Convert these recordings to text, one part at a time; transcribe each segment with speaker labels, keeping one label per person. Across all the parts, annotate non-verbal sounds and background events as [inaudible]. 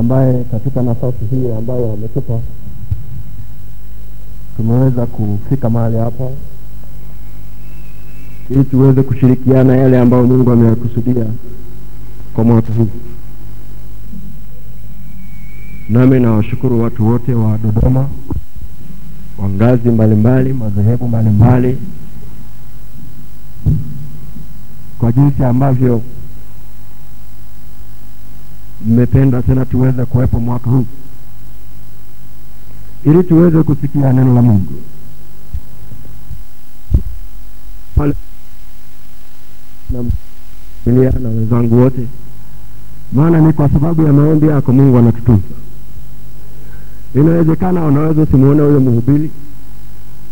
Speaker 1: ambaye katika nafasi hii ambayo wametupa tumeweza kufika mahali hapa ili tuweze kushirikiana yale ambayo Mungu ameyakusudia kwa mwaka huu. Nami nawashukuru watu wote wa Dodoma wa ngazi mbalimbali, madhehebu mbalimbali kwa jinsi ambavyo mmependa tena tuweze kuwepo mwaka huu? Ili tuweze kusikia neno la Mungu. Na familia na wenzangu wote, maana ni kwa sababu ya maombi yako Mungu anatutunza. Inawezekana unaweza usimuone huyo mhubiri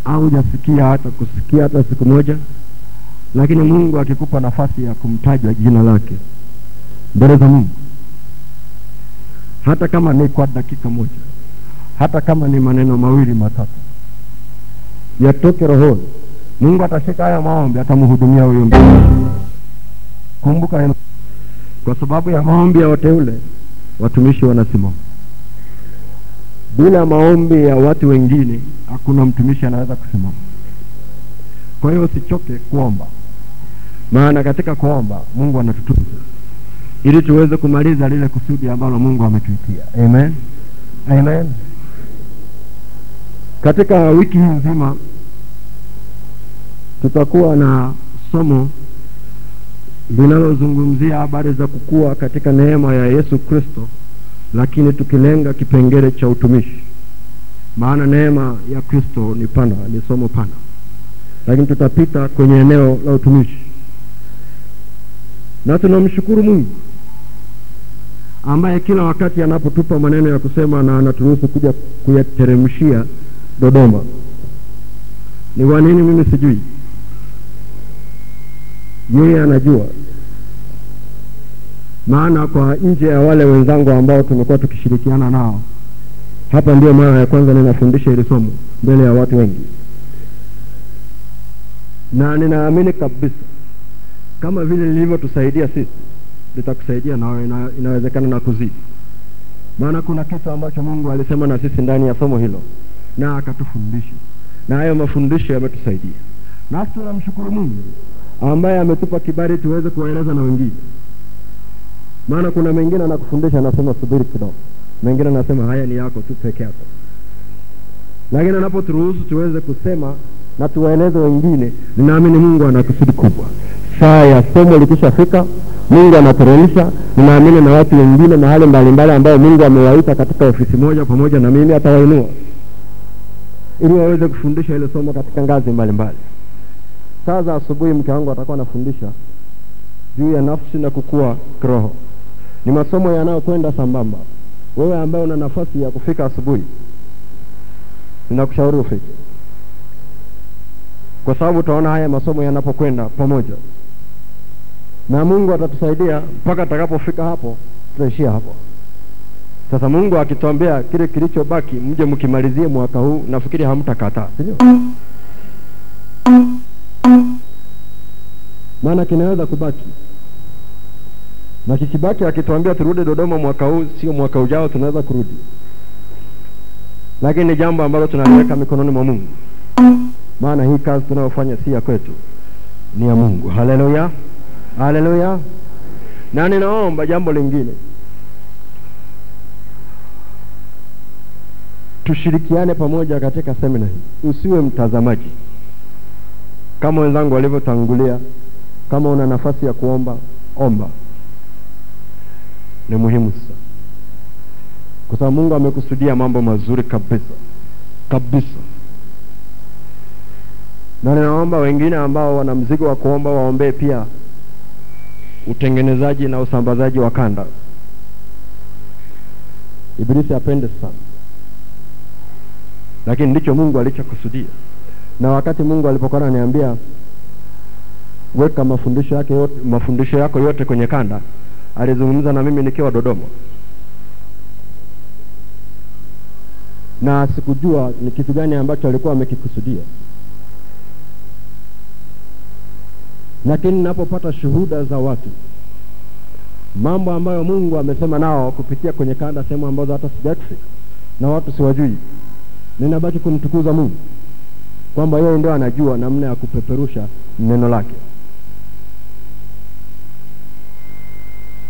Speaker 1: au hujasikia hata kusikia hata siku moja, lakini Mungu akikupa nafasi ya kumtaja jina lake mbele za Mungu, hata kama ni kwa dakika moja, hata kama ni maneno mawili matatu, yatoke rohoni, Mungu atashika haya maombi, atamhudumia huyo mtu. Kumbuka hilo, kwa sababu ya maombi ya wateule watumishi wanasimama. Bila maombi ya watu wengine hakuna mtumishi anaweza kusimama. Kwa hiyo usichoke kuomba, maana katika kuomba Mungu anatutunza ili tuweze kumaliza lile kusudi ambalo Mungu ametuitia. Amen, amen. Katika wiki hii nzima tutakuwa na somo linalozungumzia habari za kukua katika neema ya Yesu Kristo, lakini tukilenga kipengele cha utumishi, maana neema ya Kristo ni pana, ni somo pana, lakini tutapita kwenye eneo la utumishi, na tunamshukuru Mungu ambaye kila wakati anapotupa maneno ya kusema na anaturuhusu kuja kuyateremshia Dodoma. Ni kwa nini mimi sijui, yeye anajua. Maana kwa nje ya wale wenzangu ambao tumekuwa tukishirikiana nao, hapa ndio mara ya kwanza ninafundisha hili somo mbele ya watu wengi, na ninaamini kabisa kama vile lilivyotusaidia sisi litakusaidia na ina, inawezekana na kuzidi, maana kuna kitu ambacho Mungu alisema na sisi ndani ya somo hilo na akatufundisha, na hayo mafundisho yametusaidia, nasi tunamshukuru Mungu ambaye ametupa kibali tuweze kuwaeleza na wengine. Maana kuna mengine anakufundisha anasema subiri kidogo, mengine anasema haya ni yako tu peke yako, lakini anapoturuhusu tuweze kusema na tuwaeleze wengine, ninaamini Mungu ana kusudi kubwa. Saa ya somo likishafika, Mungu anateremsha, ninaamini na watu wengine mahali mbalimbali ambao Mungu amewaita katika ofisi moja pamoja na mimi, atawainua ili waweze kufundisha ile somo katika ngazi mbalimbali. Saa za asubuhi mke wangu atakuwa anafundisha juu ya nafsi na kukua kiroho. Ni masomo yanayokwenda sambamba. Wewe ambaye una nafasi ya kufika asubuhi, ninakushauri ufike, kwa sababu utaona haya masomo yanapokwenda pamoja, na Mungu atatusaidia mpaka atakapofika hapo, tutaishia hapo. Sasa Mungu akituambia kile kilichobaki mje mkimalizie mwaka huu, nafikiri hamtakataa, sio? Maana kinaweza kubaki na kikibaki, akituambia turudi Dodoma mwaka huu, sio mwaka ujao, tunaweza kurudi, lakini ni jambo ambalo tunaliweka mikononi mwa Mungu, maana hii kazi tunayofanya si ya kwetu, ni ya Mungu. Haleluya, haleluya. Na ninaomba jambo lingine tushirikiane pamoja katika semina hii. Usiwe mtazamaji kama wenzangu walivyotangulia. Kama una nafasi ya kuomba, omba, ni muhimu sana, kwa sababu Mungu amekusudia mambo mazuri kabisa kabisa. Na ninaomba wengine ambao wana mzigo wa kuomba waombee pia utengenezaji na usambazaji wa kanda. Ibilisi apende sana lakini ndicho Mungu alichokusudia. Na wakati Mungu alipokuwa ananiambia weka mafundisho yake yote, mafundisho yako yote kwenye kanda, alizungumza na mimi nikiwa Dodoma, na sikujua ni kitu gani ambacho alikuwa amekikusudia, lakini napopata shuhuda za watu mambo ambayo Mungu amesema nao kupitia kwenye kanda, sehemu ambazo hata sijafika na watu siwajui. Ninabaki kumtukuza Mungu kwamba yeye ndio anajua namna ya kupeperusha neno lake.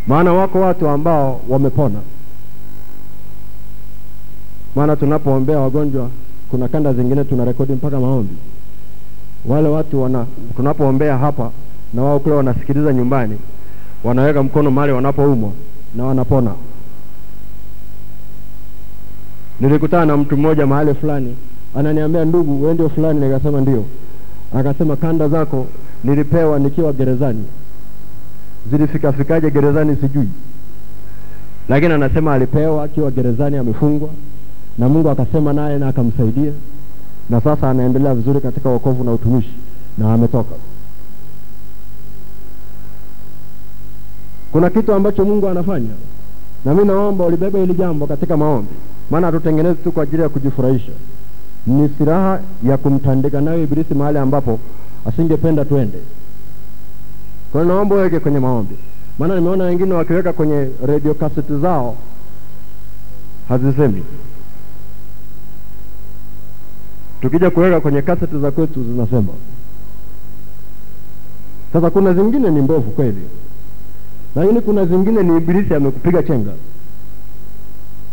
Speaker 1: Maana wako watu ambao wamepona. Maana tunapoombea wagonjwa, kuna kanda zingine tunarekodi mpaka maombi. Wale watu wana, tunapoombea hapa na wao kule wanasikiliza nyumbani, wanaweka mkono mahali wanapoumwa na wanapona. Nilikutana na mtu mmoja mahali fulani, ananiambia ndugu, wewe ndio fulani? Nikasema ndio. Akasema kanda zako nilipewa nikiwa gerezani. Zilifikafikaje gerezani sijui, lakini anasema alipewa akiwa gerezani amefungwa, na Mungu akasema naye na akamsaidia, na sasa anaendelea vizuri katika wokovu na utumishi na ametoka. Kuna kitu ambacho Mungu anafanya, na mimi naomba ulibebe hili jambo katika maombi, maana hatutengenezi tu kwa ajili ya kujifurahisha. Ni silaha ya kumtandika nayo Ibilisi mahali ambapo asingependa tuende. Kwa naomba uweke kwenye maombi, maana nimeona wengine wakiweka kwenye radio cassette zao hazisemi. Tukija kuweka kwenye kaseti za kwetu zinasema. Sasa kuna zingine ni mbovu kweli, lakini kuna zingine ni Ibilisi amekupiga chenga.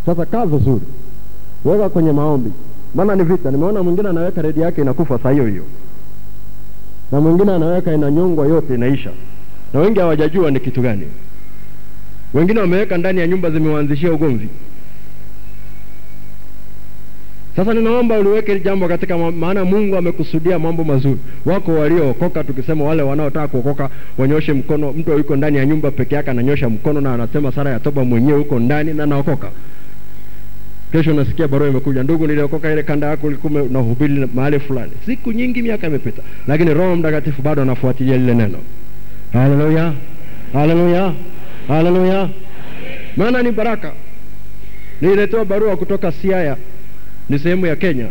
Speaker 1: Sasa kaa vizuri, weka kwenye maombi, maana ni vita. Nimeona mwingine anaweka redi yake inakufa saa hiyo hiyo, na mwingine anaweka inanyongwa yote inaisha, na wengi hawajajua ni kitu gani. Wengine wameweka ndani ya nyumba zimewaanzishia ugomvi. Sasa ninaomba uliweke jambo katika maana Mungu amekusudia mambo mazuri. Wako waliookoka, tukisema wale wanaotaka kuokoka wanyoshe mkono. Mtu yuko ndani ya nyumba peke yake ananyosha mkono na anasema sala ya toba mwenyewe huko ndani na naokoka. Kesho nasikia barua imekuja, ndugu, niliokoka ile kanda yako ulikuwa unahubiri mahali fulani. Siku nyingi, miaka imepita, lakini Roho Mtakatifu bado anafuatilia lile neno. Haleluya, haleluya, haleluya! Maana ni baraka. Nililetewa barua kutoka Siaya ni sehemu ya Kenya.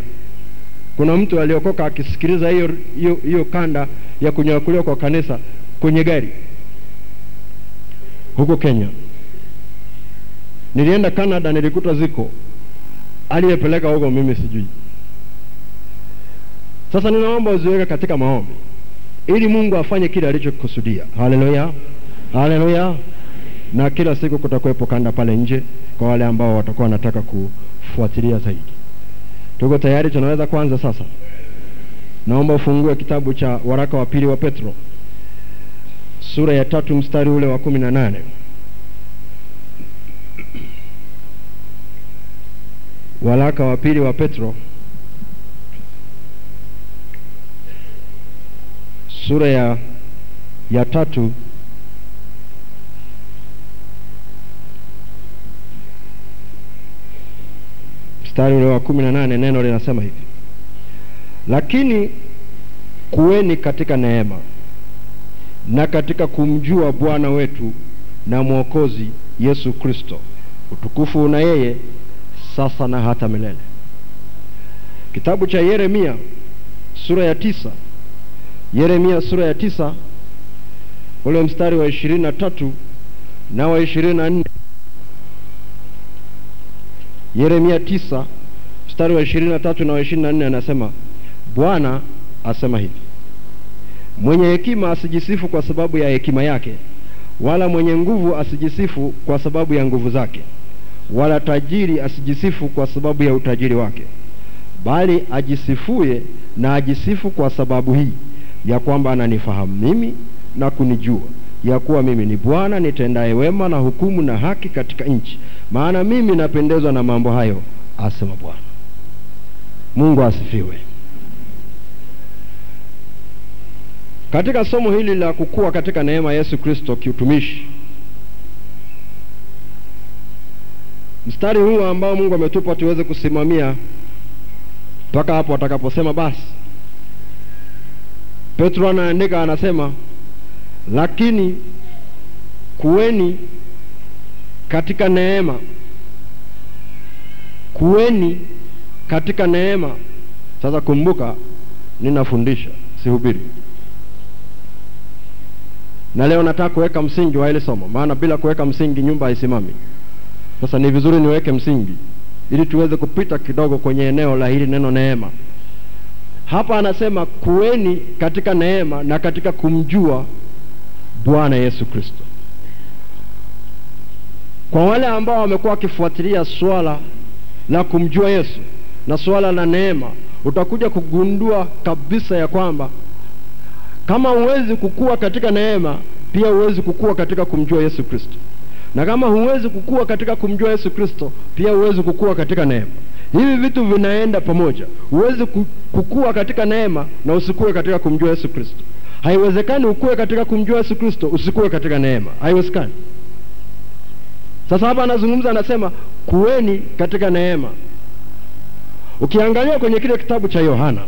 Speaker 1: Kuna mtu aliokoka akisikiliza hiyo hiyo hiyo kanda ya kunyakuliwa kwa kanisa kwenye gari huko Kenya. Nilienda Canada, nilikuta ziko, aliyepeleka huko mimi sijui. Sasa ninaomba uziweke katika maombi ili Mungu afanye kile alichokusudia. Haleluya, haleluya! Na kila siku kutakuwepo kanda pale nje kwa wale ambao watakuwa wanataka kufuatilia zaidi. Tuko tayari, tunaweza kwanza sasa. Naomba ufungue kitabu cha waraka wa pili wa Petro sura ya tatu mstari ule wa kumi na nane. Waraka wa pili wa Petro sura ya, ya tatu mstari ule wa kumi na nane neno linasema hivi: lakini kuweni katika neema na katika kumjua Bwana wetu na Mwokozi Yesu Kristo, utukufu una yeye sasa na hata milele. Kitabu cha Yeremia sura ya tisa Yeremia sura ya tisa ule mstari wa ishirini na tatu na wa ishirini na nne Yeremia tisa mstari wa ishirini na tatu na wa ishirini na nne anasema, Bwana asema hivi, mwenye hekima asijisifu kwa sababu ya hekima yake, wala mwenye nguvu asijisifu kwa sababu ya nguvu zake, wala tajiri asijisifu kwa sababu ya utajiri wake, bali ajisifuye na ajisifu kwa sababu hii ya kwamba ananifahamu mimi na kunijua ya kuwa mimi ni Bwana nitendaye wema na hukumu na haki katika nchi, maana mimi napendezwa na mambo hayo, asema Bwana. Mungu asifiwe. Katika somo hili la kukua katika neema Yesu Kristo kiutumishi, mstari huu ambao Mungu ametupa tuweze kusimamia mpaka hapo atakaposema basi. Petro anaandika anasema, lakini kuweni katika neema, kuweni katika neema. Sasa kumbuka, ninafundisha sihubiri. na leo nataka kuweka msingi wa ile somo, maana bila kuweka msingi nyumba haisimami. Sasa ni vizuri niweke msingi ili tuweze kupita kidogo kwenye eneo la hili neno neema. Hapa anasema kuweni katika neema na katika kumjua Bwana Yesu Kristo. Kwa wale ambao wamekuwa wakifuatilia swala la kumjua Yesu na swala la neema, utakuja kugundua kabisa ya kwamba kama huwezi kukua katika neema, pia huwezi kukua katika kumjua Yesu Kristo, na kama huwezi kukua katika kumjua Yesu Kristo, pia huwezi kukua katika neema. Hivi vitu vinaenda pamoja. Huwezi kukua katika neema na usikue katika kumjua Yesu Kristo. Haiwezekani ukuwe katika kumjua Yesu Kristo usikuwe katika neema, haiwezekani. Sasa hapa anazungumza, anasema kuweni katika neema. Ukiangalia kwenye kile kitabu cha Yohana,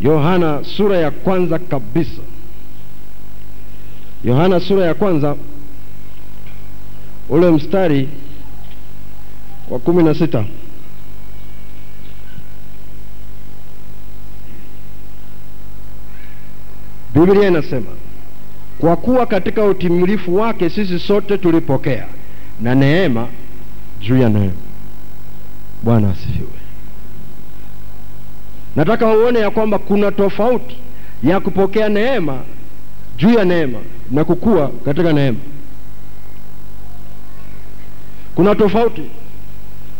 Speaker 1: Yohana sura ya kwanza kabisa, Yohana sura ya kwanza ule mstari wa kumi na sita Biblia inasema kwa kuwa katika utimilifu wake sisi sote tulipokea na neema juu ya neema. Bwana asifiwe. Nataka uone ya kwamba kuna tofauti ya kupokea neema juu ya neema na kukua katika neema. Kuna tofauti.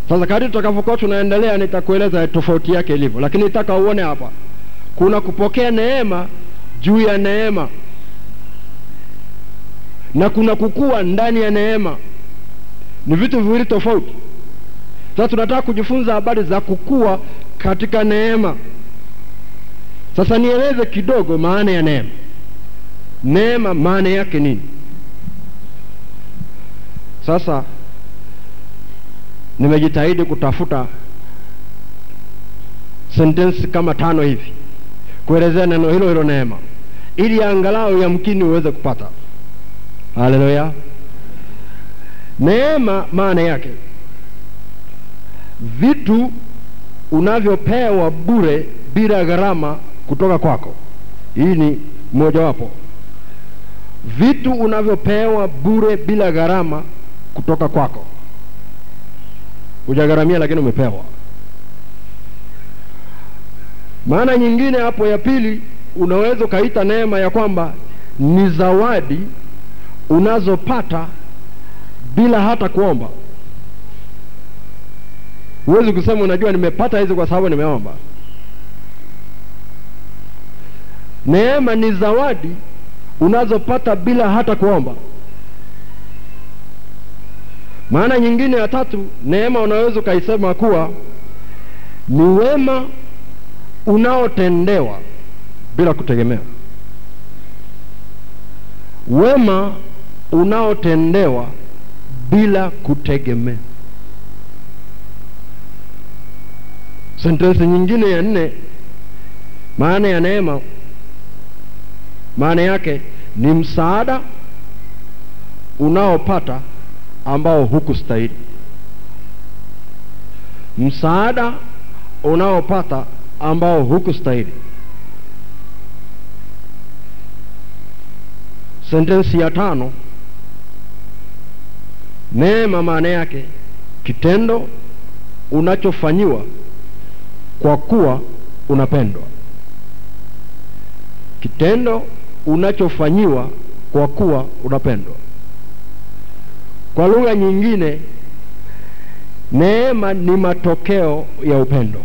Speaker 1: Sasa kadri tutakavyokuwa tunaendelea, nitakueleza tofauti yake ilivyo, lakini nataka uone hapa kuna kupokea neema juu ya neema na kuna kukua ndani ya neema. Ni vitu viwili tofauti. Sasa tunataka kujifunza habari za kukua katika neema. Sasa nieleze kidogo maana ya neema. Neema maana yake nini? Sasa nimejitahidi kutafuta sentensi kama tano hivi kuelezea neno hilo hilo neema, ili angalau yamkini uweze kupata. Haleluya! Neema maana yake vitu unavyopewa bure bila gharama kutoka kwako. Hii ni mojawapo, vitu unavyopewa bure bila gharama kutoka kwako. Hujagharamia, lakini umepewa. Maana nyingine hapo ya pili, unaweza ukaita neema ya kwamba ni zawadi unazopata bila hata kuomba. Huwezi kusema unajua, nimepata hizi kwa sababu nimeomba. Neema ni zawadi unazopata bila hata kuomba. Maana nyingine ya tatu, neema unaweza ukaisema kuwa ni wema unaotendewa bila kutegemea. Wema unaotendewa bila kutegemea. Sentensi nyingine ya nne, maana ya neema, maana yake ni msaada unaopata ambao hukustahili. Msaada unaopata ambao hukustahili. Sentensi ya tano, neema maana yake kitendo unachofanyiwa kwa kuwa unapendwa. Kitendo unachofanyiwa kwa kuwa unapendwa. Kwa lugha nyingine, neema ni matokeo ya upendo.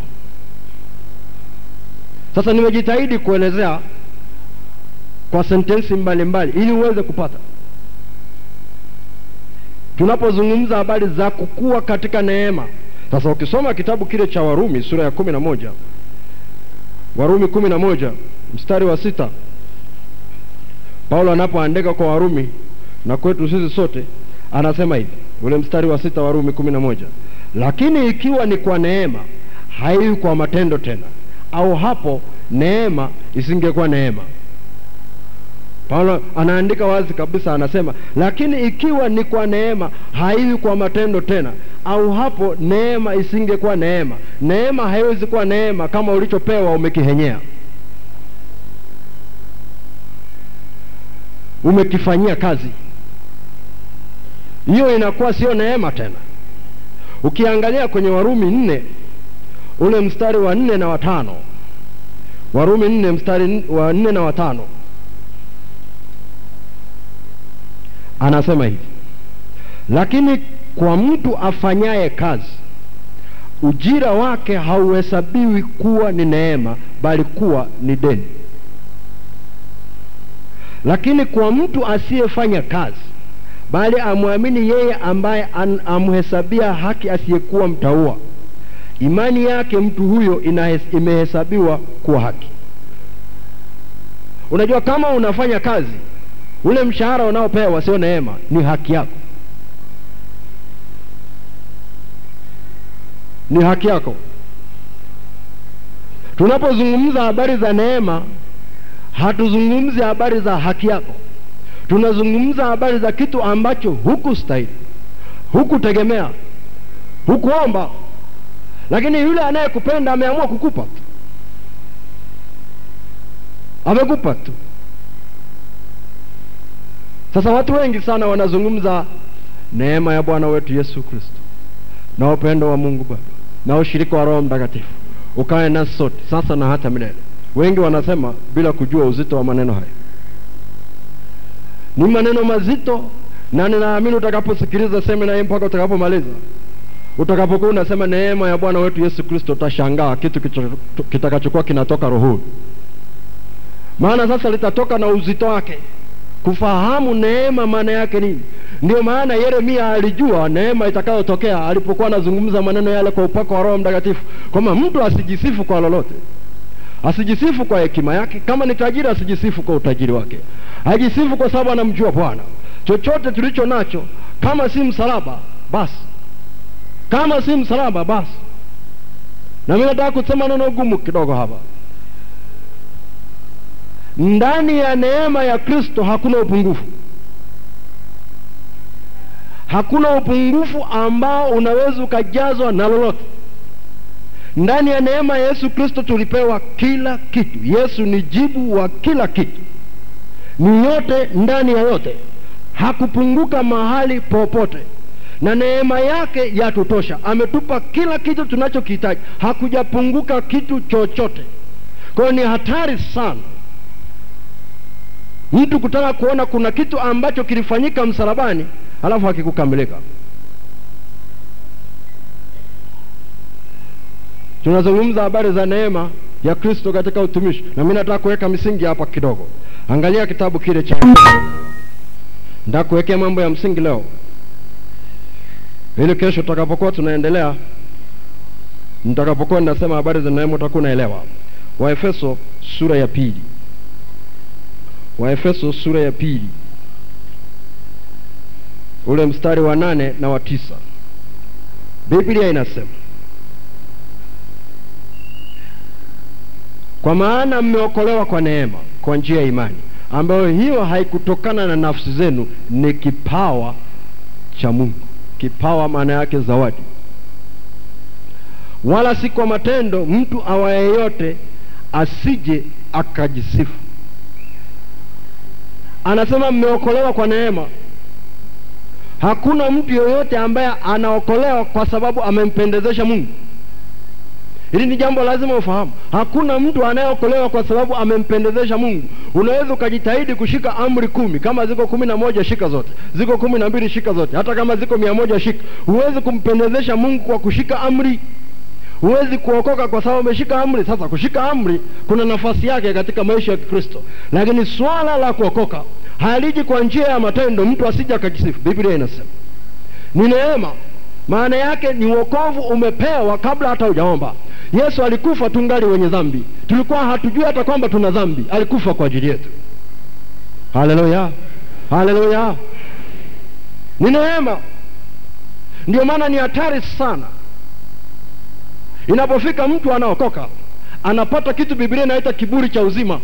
Speaker 1: Sasa nimejitahidi kuelezea kwa sentensi mbalimbali ili uweze kupata. Tunapozungumza habari za kukua katika neema, sasa ukisoma kitabu kile cha Warumi sura ya kumi na moja Warumi kumi na moja mstari wa sita Paulo anapoandika kwa Warumi na kwetu sisi sote anasema hivi, ule mstari wa sita Warumi kumi na moja lakini ikiwa ni kwa neema, haiwi kwa matendo tena, au hapo neema isingekuwa neema. Paulo anaandika wazi kabisa, anasema lakini ikiwa ni kwa neema, haiwi kwa matendo tena, au hapo neema isingekuwa neema. Neema haiwezi kuwa neema kama ulichopewa umekihenyea. umekifanyia kazi. Hiyo inakuwa sio neema tena. Ukiangalia kwenye warumi nne ule mstari wa nne na watano warumi nne mstari wa nne na watano anasema hivi lakini kwa mtu afanyaye kazi ujira wake hauhesabiwi kuwa ni neema bali kuwa ni deni. Lakini kwa mtu asiyefanya kazi bali amwamini yeye ambaye amhesabia haki asiyekuwa mtaua imani yake mtu huyo imehesabiwa kuwa haki. Unajua kama unafanya kazi ule mshahara unaopewa sio neema ni haki yako. Ni haki yako. Tunapozungumza habari za neema hatuzungumzi habari za haki yako. Tunazungumza habari za kitu ambacho hukustahili hukutegemea hukuomba. Lakini yule anayekupenda ameamua kukupa tu. Amekupa tu sasa watu wengi sana wanazungumza neema ya bwana wetu yesu kristo na upendo wa mungu baba na ushirika wa roho mtakatifu ukae nasi sote sasa na hata milele. Wengi wanasema bila kujua uzito wa maneno haya ni maneno mazito na ninaamini utakaposikiliza semina hii mpaka utakapomaliza utakapokuwa unasema neema ya bwana wetu yesu kristo utashangaa kitu kitakachokuwa kinatoka rohoni. Maana sasa litatoka na uzito wake kufahamu neema maana yake nini? Ndio maana yeremia alijua neema itakayotokea alipokuwa anazungumza maneno yale kwa upako wa roho mtakatifu kwamba mtu asijisifu kwa lolote asijisifu kwa hekima yake kama ni tajiri asijisifu kwa utajiri wake ajisifu kwa sababu anamjua bwana. Chochote tulicho nacho kama si msalaba basi kama si msalaba basi. Na mi nataka kusema neno gumu kidogo hapa ndani ya neema ya kristo hakuna upungufu. Hakuna upungufu ambao unaweza ukajazwa na lolote. Ndani ya neema ya yesu kristo tulipewa kila kitu. Yesu ni jibu wa kila kitu. Ni yote ndani ya yote. Hakupunguka mahali popote. Na neema yake yatutosha. Ametupa kila kitu tunachokihitaji. Hakujapunguka kitu chochote. Kwa ni hatari sana mtu kutaka kuona kuna kitu ambacho kilifanyika msalabani alafu hakikukamilika. Tunazungumza habari za neema ya kristo katika utumishi na mi nataka kuweka misingi hapa kidogo. Angalia kitabu kile cha ndakuwekea kuwekea mambo ya msingi leo. Ili kesho tutakapokuwa tunaendelea nitakapokuwa ninasema habari za neema utakuwa unaelewa. Waefeso sura ya pili waefeso sura ya pili ule mstari wa nane na wa tisa. Biblia inasema kwa maana mmeokolewa kwa neema kwa njia ya imani ambayo hiyo haikutokana na nafsi zenu ni kipawa cha mungu. Kipawa maana yake zawadi. Wala si kwa matendo mtu awaye yote asije akajisifu anasema mmeokolewa kwa neema. Hakuna mtu yoyote ambaye anaokolewa kwa sababu amempendezesha mungu. Hili ni jambo lazima ufahamu. Hakuna mtu anayeokolewa kwa sababu amempendezesha mungu. Unaweza ukajitahidi kushika amri kumi. Kama ziko kumi na moja shika zote. Ziko kumi na mbili shika zote. Hata kama ziko mia moja shika. Huwezi kumpendezesha mungu kwa kushika amri huwezi kuokoka kwa sababu umeshika amri. Sasa kushika amri kuna nafasi yake katika maisha ya kikristo. Lakini swala la kuokoka haliji kwa njia ya matendo. Mtu asija akajisifu biblia inasema ni neema. Maana yake ni uokovu umepewa kabla hata hujaomba. Yesu alikufa tungali wenye dhambi. Tulikuwa hatujui hata kwamba tuna dhambi. Alikufa kwa ajili yetu. Haleluya! Haleluya! Ni neema. Ndio maana ni hatari sana inapofika mtu anaokoka anapata kitu biblia inaita kiburi cha uzima.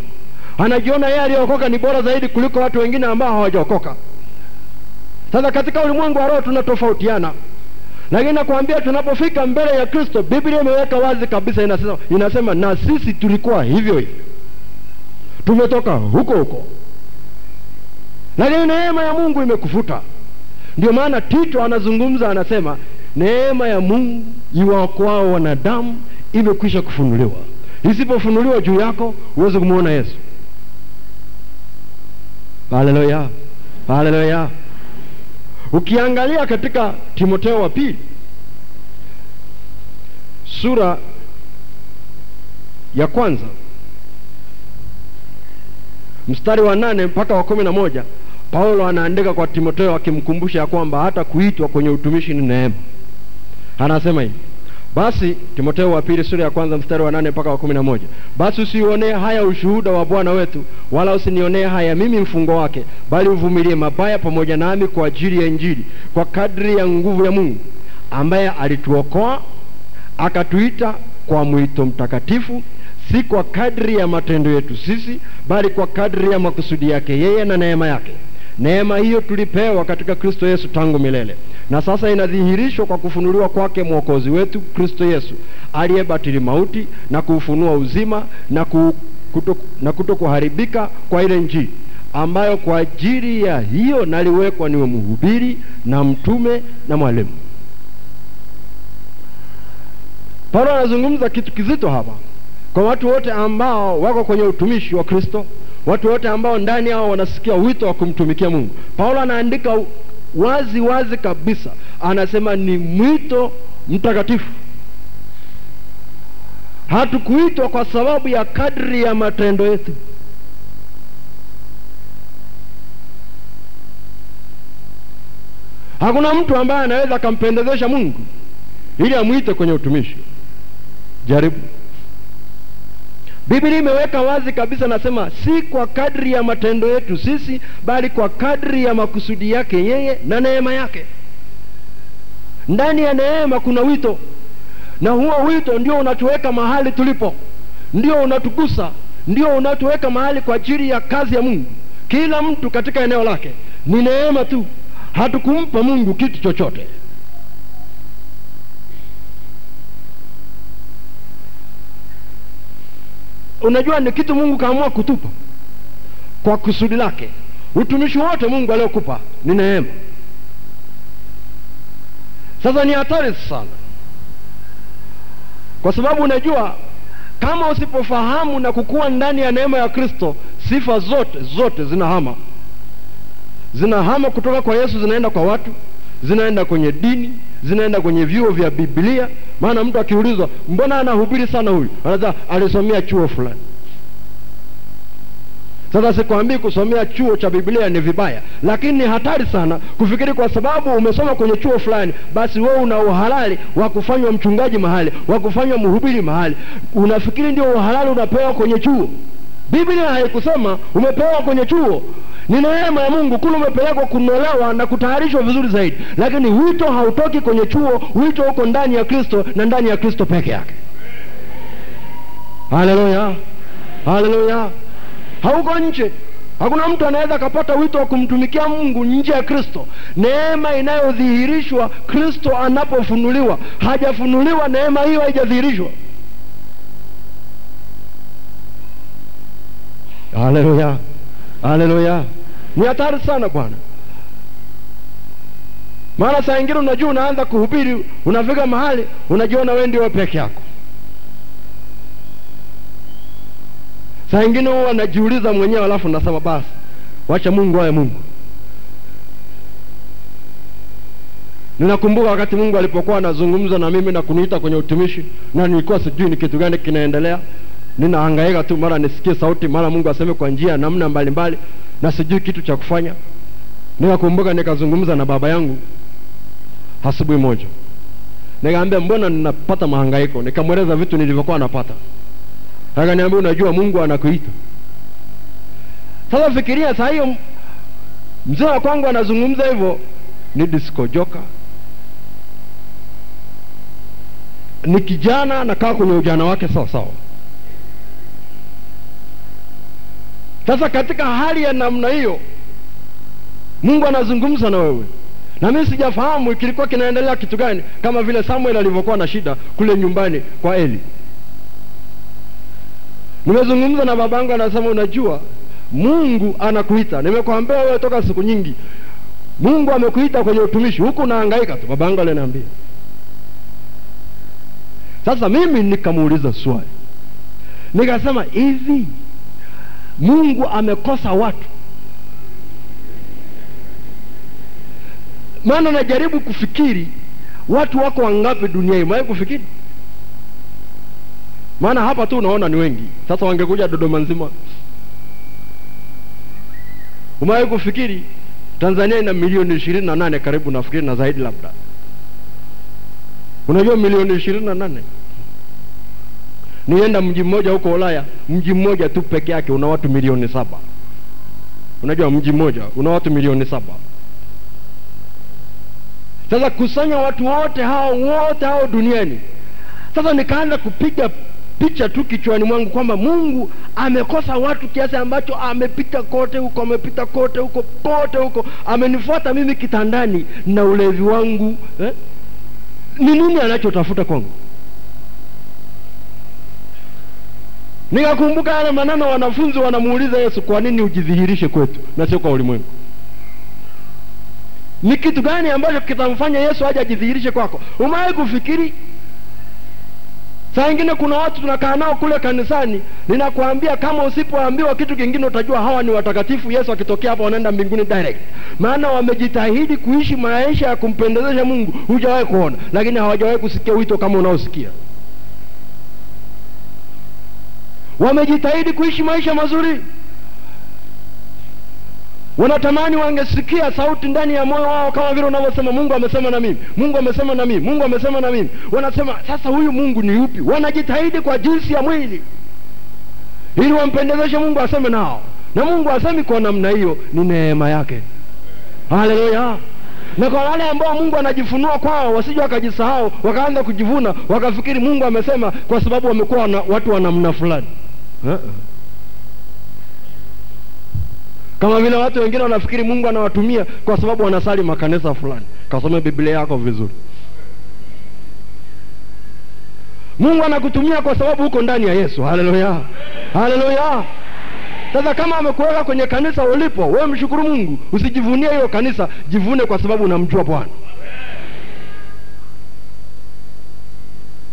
Speaker 1: Anajiona yeye aliyeokoka ni bora zaidi kuliko watu wengine ambao hawajaokoka. Sasa katika ulimwengu wa roho tunatofautiana. Lakini nakwambia tunapofika mbele ya kristo biblia imeweka wazi kabisa inasema, inasema na sisi tulikuwa hivyo hivyo. Tumetoka huko huko. Lakini neema ya mungu imekufuta. Ndio maana tito anazungumza anasema neema ya mungu iwaokoao wanadamu imekwisha kufunuliwa. Isipofunuliwa juu yako uweze kumwona yesu. Haleluya! Haleluya! Ukiangalia katika timoteo wa pili sura ya kwanza mstari wa nane mpaka wa kumi na moja paulo anaandika kwa timoteo akimkumbusha ya kwamba hata kuitwa kwenye utumishi ni neema anasema hivi. Basi timoteo wa pili sura ya kwanza mstari wa nane mpaka wa kumi na moja. Basi usionee haya ushuhuda wa bwana wetu wala usinionee haya mimi mfungo wake bali uvumilie mabaya pamoja nami kwa ajili ya injili kwa kadri ya nguvu ya mungu ambaye alituokoa akatuita kwa mwito mtakatifu si kwa kadri ya matendo yetu sisi bali kwa kadri ya makusudi yake yeye na neema yake. Neema hiyo tulipewa katika kristo yesu tangu milele na sasa inadhihirishwa kwa kufunuliwa kwake mwokozi wetu kristo yesu aliyebatili mauti na kuufunua uzima na, ku, kuto, na kutokuharibika kwa ile njii ambayo kwa ajili ya hiyo naliwekwa niwe mhubiri na mtume na mwalimu. Paulo anazungumza kitu kizito hapa. Kwa watu wote ambao wako kwenye utumishi wa kristo watu wote ambao ndani yao wanasikia wito wa kumtumikia mungu paulo anaandika wazi wazi kabisa. Anasema ni mwito mtakatifu. Hatukuitwa kwa sababu ya kadri ya matendo yetu. Hakuna mtu ambaye anaweza akampendezesha mungu ili amwite kwenye utumishi. Jaribu biblia imeweka wazi kabisa nasema si kwa kadri ya matendo yetu sisi bali kwa kadri ya makusudi yake yeye na neema yake. Ndani ya neema kuna wito na huo wito ndio unatuweka mahali tulipo ndio unatugusa ndio unatuweka mahali kwa ajili ya kazi ya mungu. Kila mtu katika eneo lake ni neema tu hatukumpa mungu kitu chochote unajua ni kitu mungu kaamua kutupa. Kwa kusudi lake utumishi wote mungu aliokupa ni neema. Sasa ni hatari sana. Kwa sababu unajua kama usipofahamu na kukuwa ndani ya neema ya kristo sifa zote zote zinahama. Zinahama kutoka kwa yesu zinaenda kwa watu zinaenda kwenye dini zinaenda kwenye vyuo vya biblia maana mtu akiulizwa mbona anahubiri sana huyu? Anaza alisomea chuo fulani. Sasa sikwambii kusomea chuo cha biblia ni vibaya lakini ni hatari sana kufikiri kwa sababu umesoma kwenye chuo fulani basi wewe una uhalali wa kufanywa mchungaji mahali wa kufanywa mhubiri mahali. Unafikiri ndio uhalali unapewa kwenye chuo? Biblia haikusema umepewa kwenye chuo ni neema ya mungu kule umepelekwa kunolewa na kutayarishwa vizuri zaidi. Lakini wito hautoki kwenye chuo wito uko ndani ya kristo na ndani ya kristo peke yake. Haleluya! Haleluya! Hauko nje. Hakuna mtu anaweza akapata wito wa kumtumikia mungu nje ya kristo. Neema inayodhihirishwa kristo anapofunuliwa. Hajafunuliwa neema hiyo haijadhihirishwa. Haleluya! Haleluya ni hatari sana bwana. Maana saa ingine unajua unaanza kuhubiri unafika mahali unajiona wee ndio peke yako. Saa ingine huwa najiuliza mwenyewe alafu nasema basi wacha mungu awe mungu. Ninakumbuka wakati mungu alipokuwa anazungumza na mimi na kuniita kwenye utumishi na nilikuwa sijui ni kitu gani kinaendelea. Ninahangaika tu mara nisikie sauti mara mungu aseme kwa njia ya namna mbalimbali na sijui kitu cha kufanya. Nikakumbuka nikazungumza na baba yangu asubuhi moja. Nikaambia mbona ninapata mahangaiko? Nikamweleza vitu nilivyokuwa napata. Akaniambia unajua mungu anakuita. Sasa fikiria saa hiyo mzee wa kwangu anazungumza hivyo ni disco joka ni kijana nakaa kwenye ujana wake sawa sawa sasa katika hali ya namna hiyo mungu anazungumza na wewe na mimi sijafahamu kilikuwa kinaendelea kitu gani kama vile samuel alivyokuwa na shida kule nyumbani kwa eli nimezungumza na babangu anasema unajua Mungu anakuita. Nimekuambia wewe toka siku nyingi, Mungu amekuita kwenye utumishi, huku naangaika tu. Babangu yangu aliniambia. Sasa mimi nikamuuliza swali, nikasema hivi, Mungu amekosa watu? Maana najaribu kufikiri watu wako wangapi duniani, mwae kufikiri? Maana hapa tu unaona ni wengi. Sasa wangekuja Dodoma nzima, umewahi kufikiri Tanzania ina milioni ishirini na nane karibu, nafikiri na zaidi labda. Unajua milioni ishirini na nane nienda mji mmoja huko Ulaya, mji mmoja tu peke yake una watu milioni saba. Unajua mji mmoja una watu milioni saba. Sasa kusanya watu wote hao wote hao duniani. Sasa nikaanza kupiga picha tu kichwani mwangu kwamba Mungu amekosa watu kiasi ambacho amepita kote huko, amepita kote huko, kote huko, amenifuata mimi kitandani na ulevi wangu eh? Ni nini anachotafuta kwangu? Nikakumbuka yale maneno wanafunzi wanamuuliza Yesu, kwa nini ujidhihirishe kwetu na sio kwa ulimwengu? Ni kitu gani ambacho kitamfanya Yesu aje ajidhihirishe kwako? Umewahi kufikiri? Saa ingine kuna watu tunakaa nao kule kanisani, ninakwambia kama usipoambiwa kitu kingine utajua hawa ni watakatifu. Yesu akitokea hapa wanaenda mbinguni direct, maana wamejitahidi kuishi maisha ya kumpendezesha Mungu. Hujawahi kuona, lakini hawajawahi kusikia wito kama unaosikia. Wamejitahidi kuishi maisha mazuri, wanatamani wangesikia sauti ndani ya moyo wao kama vile unavyosema Mungu amesema na mimi, Mungu amesema na mimi, Mungu amesema na mimi. Wanasema sasa, huyu Mungu ni yupi? Wanajitahidi kwa jinsi ya mwili ili wampendezeshe Mungu aseme nao, na Mungu asemi kwa namna hiyo, ni neema yake. Haleluya! Na kwa wale ambao Mungu anajifunua kwao, wasije wakajisahau wakaanza kujivuna wakafikiri Mungu amesema kwa sababu wamekuwa watu wa namna fulani. Kama vile watu wengine wanafikiri Mungu anawatumia kwa sababu wanasali makanisa fulani. Kasome Biblia yako vizuri. Mungu anakutumia kwa sababu uko ndani ya Yesu. Haleluya, haleluya. Sasa kama amekuweka kwenye kanisa ulipo, wewe mshukuru Mungu, usijivunie hiyo kanisa, jivune kwa sababu unamjua Bwana.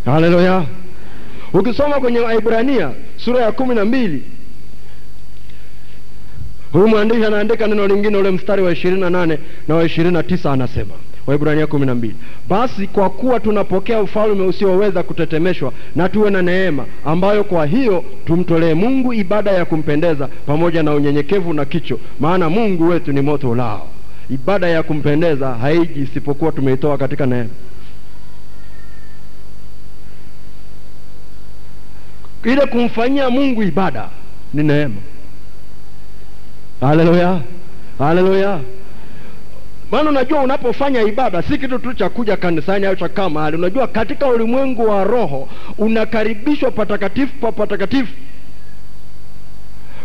Speaker 1: Haleluya. Ukisoma kwenye Waibrania sura ya kumi na mbili huyu mwandishi anaandika neno lingine, ule mstari wa ishirini na nane na wa ishirini na tisa anasema Waibrania kumi na mbili basi kwa kuwa tunapokea ufalme usioweza kutetemeshwa, na tuwe na neema ambayo kwa hiyo tumtolee Mungu ibada ya kumpendeza pamoja na unyenyekevu na kicho, maana Mungu wetu ni moto ulao. Ibada ya kumpendeza haiji isipokuwa tumeitoa katika neema. Ile kumfanyia Mungu ibada ni neema. Haleluya, haleluya. Maana unajua unapofanya ibada si kitu tu cha kuja kanisani au cha kaa mahali. Unajua katika ulimwengu wa roho unakaribishwa patakatifu pa patakatifu,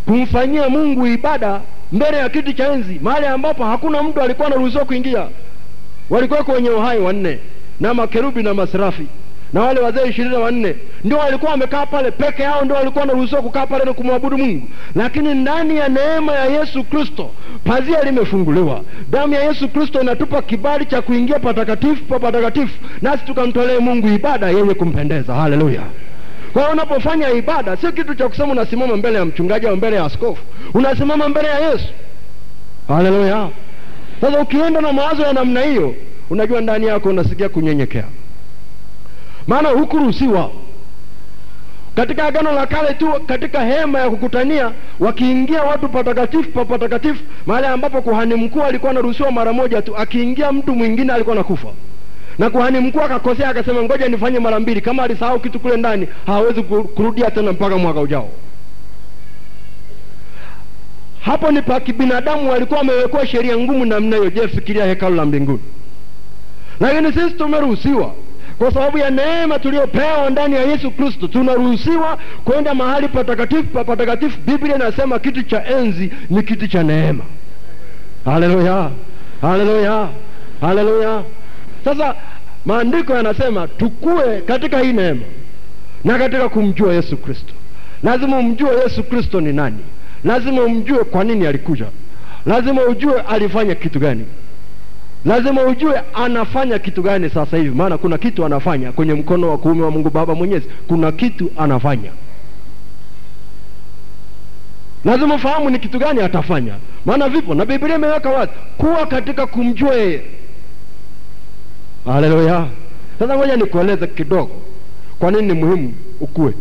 Speaker 1: kumfanyia Mungu ibada mbele ya kiti cha enzi, mahali ambapo hakuna mtu alikuwa anaruhusiwa kuingia. Walikuweko wenye uhai wanne na makerubi na maserafi na wale wazee ishirini na wanne ndio walikuwa wamekaa pale peke yao, ndio walikuwa wanaruhusiwa kukaa pale na kumwabudu Mungu. Lakini ndani ya neema ya Yesu Kristo pazia limefunguliwa. Damu ya Yesu Kristo inatupa kibali cha kuingia patakatifu pa patakatifu, nasi tukamtolee Mungu ibada yenye kumpendeza. Haleluya! Kwa hiyo unapofanya ibada, sio kitu cha kusema unasimama mbele ya mchungaji au mbele ya askofu, unasimama mbele ya Yesu. Haleluya! Sasa ukienda na mawazo ya namna hiyo, unajua ndani yako unasikia kunyenyekea maana hukuruhusiwa katika Agano la Kale tu, katika hema ya kukutania, wakiingia watu patakatifu pa patakatifu, mahali ambapo kuhani mkuu alikuwa anaruhusiwa mara moja tu. Akiingia mtu mwingine alikuwa nakufa, na kuhani mkuu akakosea, akasema ngoja nifanye mara mbili. Kama alisahau kitu kule ndani, hawezi kurudia tena mpaka mwaka ujao. Hapo ni pa kibinadamu, walikuwa wamewekewa sheria ngumu namna hiyo. Je, fikiria hekalu la mbinguni? Lakini sisi tumeruhusiwa kwa sababu ya neema tuliyopewa ndani ya Yesu Kristo, tunaruhusiwa kwenda mahali patakatifu pa patakatifu. Biblia inasema kitu cha enzi ni kitu cha neema. Haleluya, haleluya, haleluya. Sasa maandiko yanasema tukue katika hii neema na katika kumjua Yesu Kristo. Lazima umjue Yesu Kristo ni nani, lazima umjue kwa nini alikuja lazima ujue alifanya kitu gani lazima ujue anafanya kitu gani sasa hivi. Maana kuna kitu anafanya kwenye mkono wa kuume wa mungu baba mwenyezi. Kuna kitu anafanya. Lazima ufahamu ni kitu gani atafanya. Maana vipo na biblia imeweka wazi kuwa katika kumjua yeye. Haleluya. Sasa ngoja nikueleze kidogo. Kwa nini ni muhimu ukue?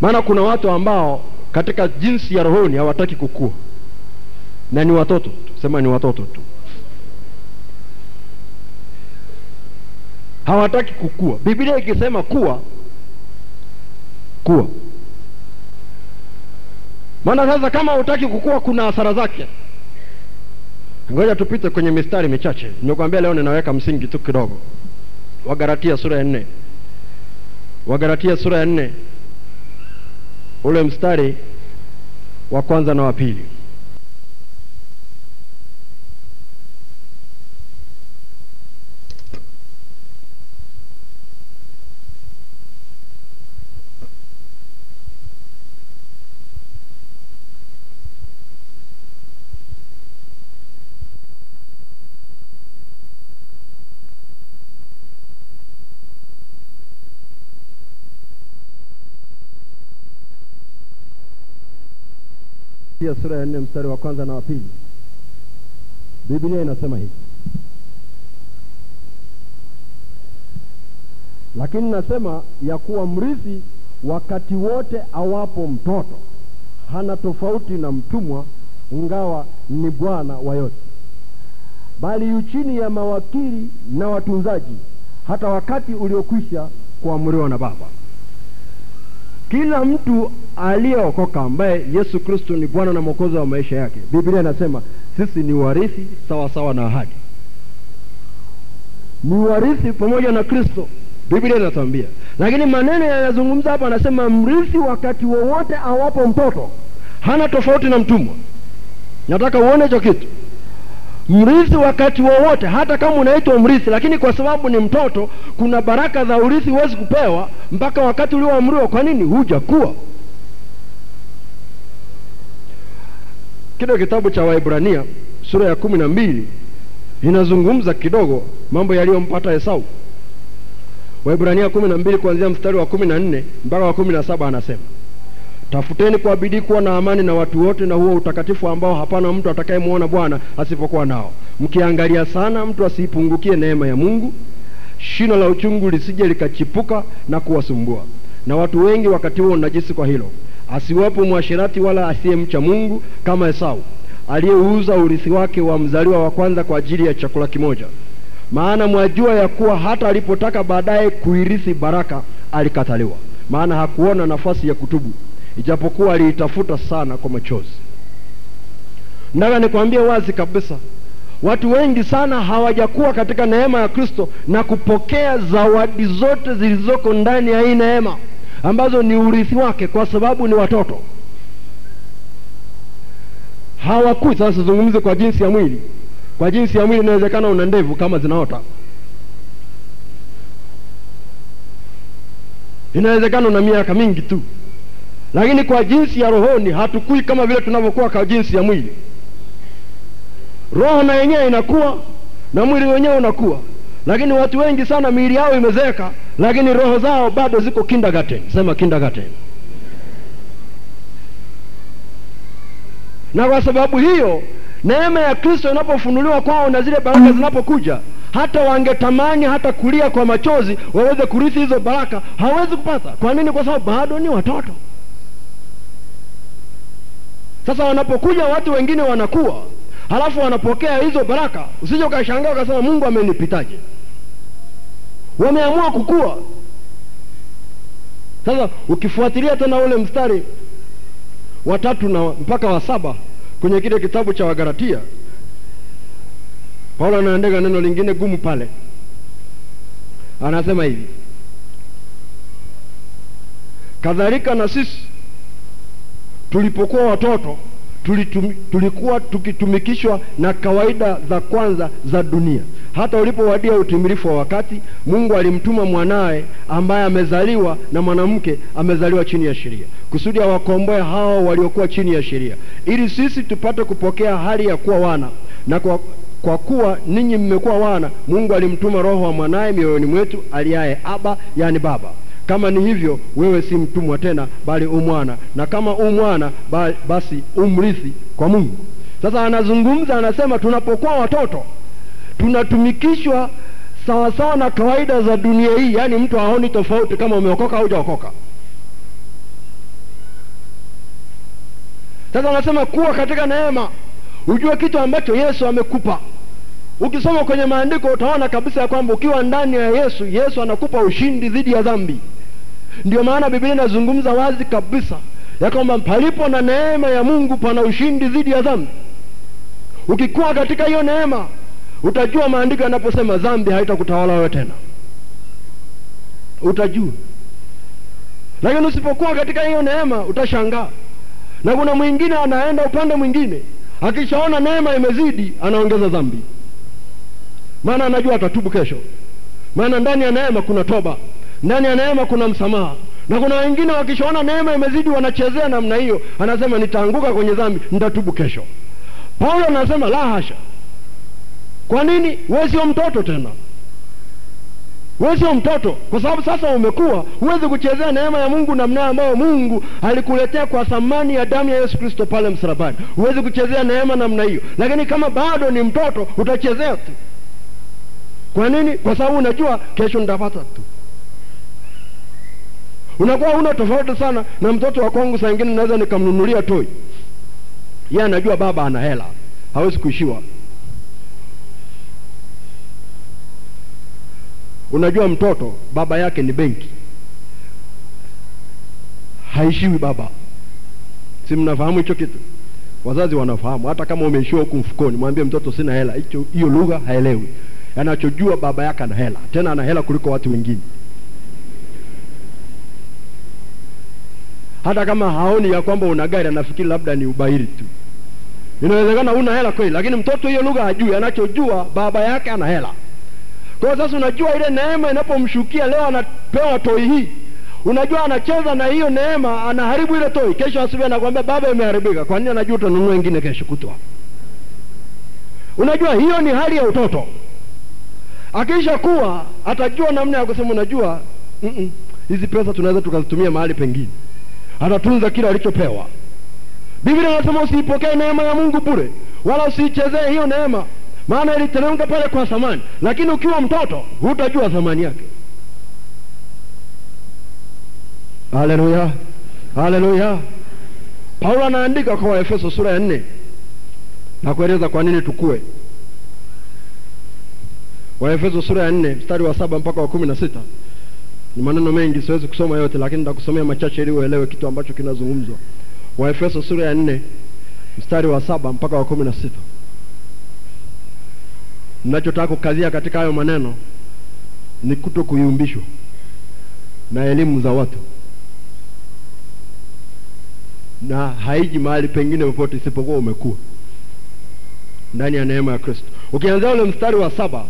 Speaker 1: Maana kuna watu ambao katika jinsi ya rohoni hawataki kukua na ni watoto sema ni watoto tu. Hawataki kukua. Biblia ikisema kuwa kuwa. Maana sasa kama hutaki kukua kuna hasara zake. Ngoja tupite kwenye mistari michache. Nimekwambia leo ninaweka msingi tu kidogo. Wagaratia sura ya nne. Wagaratia sura ya nne. Ule mstari wa kwanza na wa pili pia sura ya nne mstari wa kwanza na wa pili. Biblia inasema hivi. Lakini nasema ya kuwa mrithi wakati wote awapo mtoto hana tofauti na mtumwa ingawa ni bwana wa yote. Bali yu chini ya mawakili na watunzaji hata wakati uliokwisha kuamriwa na baba kila mtu aliyeokoka ambaye yesu kristo ni bwana na mwokozi wa maisha yake biblia inasema sisi ni warithi sawasawa na ahadi. Ni warithi pamoja na kristo biblia inatuambia. Lakini maneno yanazungumza hapa anasema mrithi wakati wowote awapo mtoto hana tofauti na mtumwa. Nataka uone hicho kitu mrithi wakati wowote hata kama unaitwa mrithi lakini kwa sababu ni mtoto kuna baraka za urithi huwezi kupewa mpaka wakati ulioamriwa. Kwa nini? Hujakuwa. kile kitabu cha waibrania sura ya kumi na mbili inazungumza kidogo mambo yaliyompata esau. Waibrania kumi na mbili kuanzia mstari wa kumi na nne mpaka wa kumi na saba anasema tafuteni kwa bidii kuwa na amani na watu wote na huo utakatifu ambao hapana mtu atakayemwona bwana asipokuwa nao. Mkiangalia sana mtu asiipungukie neema ya mungu. Shina la uchungu lisije likachipuka na kuwasumbua. Na watu wengi wakati huo najisi kwa hilo. Asiwepo mwashirati wala asiyemcha mungu kama esau aliyeuza urithi wake wa mzaliwa wa kwanza kwa ajili ya chakula kimoja. Maana mwajua ya kuwa hata alipotaka baadaye kuirithi baraka alikataliwa. Maana hakuona nafasi ya kutubu ijapokuwa aliitafuta sana kwa machozi. Nataka nikwambie wazi kabisa watu wengi sana hawajakuwa katika neema ya kristo na kupokea zawadi zote zilizoko ndani ya hii neema ambazo ni urithi wake kwa sababu ni watoto. Hawakui. Sasa tuzungumze kwa jinsi ya mwili. Kwa jinsi ya mwili inawezekana una ndevu kama zinaota. Inawezekana una miaka mingi tu lakini kwa jinsi ya rohoni hatukui kama vile tunavyokuwa kwa jinsi ya mwili. Roho na yenyewe inakuwa na mwili wenyewe unakuwa. Lakini watu wengi sana miili yao imezeeka lakini roho zao bado ziko kindergarten. Sema kindergarten. Na kwa sababu hiyo neema ya kristo inapofunuliwa kwao na zile baraka zinapokuja hata wangetamani hata kulia kwa machozi waweze kurithi hizo baraka. Hawezi kupata. Kwa nini? Kwa sababu bado ni watoto sasa wanapokuja watu wengine wanakuwa halafu wanapokea hizo baraka usije ukashangaa ukasema mungu amenipitaje? Wameamua kukua. Sasa ukifuatilia tena ule mstari wa tatu na mpaka wa saba kwenye kile kitabu cha wagaratia paulo anaandika neno lingine gumu pale. Anasema hivi kadhalika na sisi tulipokuwa watoto tulitum, tulikuwa tukitumikishwa na kawaida za kwanza za dunia hata ulipowadia utimilifu wa wakati, Mungu alimtuma mwanaye ambaye amezaliwa na mwanamke, amezaliwa chini ya sheria, kusudi awakomboe hao waliokuwa chini ya sheria, ili sisi tupate kupokea hali ya kuwa wana. Na kwa, kwa kuwa ninyi mmekuwa wana, Mungu alimtuma Roho wa mwanaye mioyoni mwetu, aliaye Aba, yani Baba. Kama ni hivyo, wewe si mtumwa tena, bali umwana, na kama umwana, ba- basi umrithi kwa Mungu. Sasa anazungumza, anasema tunapokuwa watoto tunatumikishwa sawasawa na kawaida za dunia hii, yaani mtu haoni tofauti kama umeokoka au hujaokoka. Sasa anasema kuwa katika neema, ujue kitu ambacho Yesu amekupa. Ukisoma kwenye maandiko utaona kabisa ya kwamba ukiwa ndani ya Yesu, Yesu anakupa ushindi dhidi ya dhambi. Ndio maana Biblia inazungumza wazi kabisa ya kwamba palipo na neema ya Mungu pana ushindi dhidi ya dhambi. Ukikuwa katika hiyo neema, utajua maandiko yanaposema dhambi haitakutawala wewe tena, utajua. Lakini usipokuwa katika hiyo neema, utashangaa. Na kuna mwingine anaenda upande mwingine, akishaona neema imezidi, anaongeza dhambi, maana anajua atatubu kesho, maana ndani ya neema kuna toba, ndani ya neema kuna msamaha. Na kuna wengine wakishaona neema imezidi, wanachezea namna hiyo, anasema nitaanguka kwenye dhambi, nitatubu kesho. Paulo anasema la hasha. Kwa nini? Wewe sio mtoto tena, wewe sio mtoto, kwa sababu sasa umekuwa. Huwezi kuchezea neema ya Mungu namna ambayo Mungu alikuletea kwa thamani ya damu ya Yesu Kristo pale msalabani. Huwezi kuchezea neema namna hiyo, lakini kama bado ni mtoto utachezea tu. Kwa nini? Kwa sababu unajua kesho nitapata tu. Unakuwa una tofauti sana na mtoto wa kwangu. Saa ingine naweza nikamnunulia toi, yeye anajua baba ana hela, hawezi kuishiwa. Unajua mtoto baba yake ni benki, haishiwi baba. Si mnafahamu hicho kitu? Wazazi wanafahamu. Hata kama umeishiwa huku mfukoni, mwambie mtoto sina hela, hiyo lugha haelewi. Anachojua baba yake ana hela, tena ana hela kuliko watu wengine. Hata kama haoni ya kwamba una gari, anafikiri labda ni ubairi tu. Inawezekana una hela kweli, lakini mtoto hiyo lugha hajui. Anachojua baba yake ana hela. Kwa sasa, unajua ile neema inapomshukia leo, anapewa toi hii, unajua anacheza na hiyo neema, anaharibu ile toi. Kesho asubuhi anakwambia baba, imeharibika. Kwa nini? Anajua utanunua ingine kesho kutwa. Unajua hiyo ni hali ya utoto. Akisha kuwa atajua namna ya kusema, unajua mm -mm, hizi pesa tunaweza tukazitumia mahali pengine. Atatunza kile alichopewa. Biblia inasema usiipokee neema ya Mungu bure, wala usiichezee hiyo neema maana iliteremka pale kwa thamani, lakini ukiwa mtoto hutajua thamani yake. Haleluya, haleluya. Paulo anaandika kwa Waefeso sura ya nne na kueleza kwa nini tukue. Waefeso sura ya nne mstari wa saba mpaka wa kumi na sita ni maneno mengi, siwezi kusoma yote, lakini nitakusomea machache ili uelewe kitu ambacho kinazungumzwa. Waefeso sura ya nne mstari wa saba mpaka wa kumi na sita. Ninachotaka kukazia katika hayo maneno ni kuto kuyumbishwa na elimu za watu, na haiji mahali pengine popote isipokuwa umekuwa ndani ya neema ya Kristo. Ukianzia ule mstari wa saba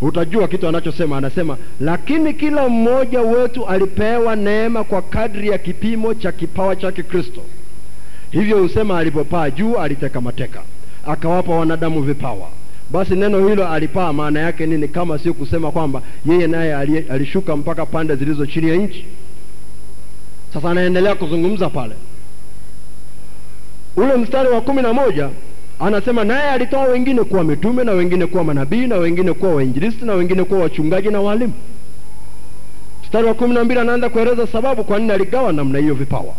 Speaker 1: utajua kitu anachosema. Anasema, lakini kila mmoja wetu alipewa neema kwa kadri ya kipimo cha kipawa chake Kristo. Hivyo husema, alipopaa juu aliteka mateka, akawapa wanadamu vipawa basi neno hilo alipaa, maana yake nini kama sio kusema kwamba yeye naye alishuka mpaka pande zilizo chini ya nchi? Sasa anaendelea kuzungumza pale, ule mstari wa kumi na moja anasema naye alitoa wengine kuwa mitume na wengine kuwa manabii na wengine kuwa wainjilisti na wengine kuwa wachungaji na walimu. Mstari wa kumi na mbili anaanza kueleza sababu kwa nini aligawa namna hiyo vipawa,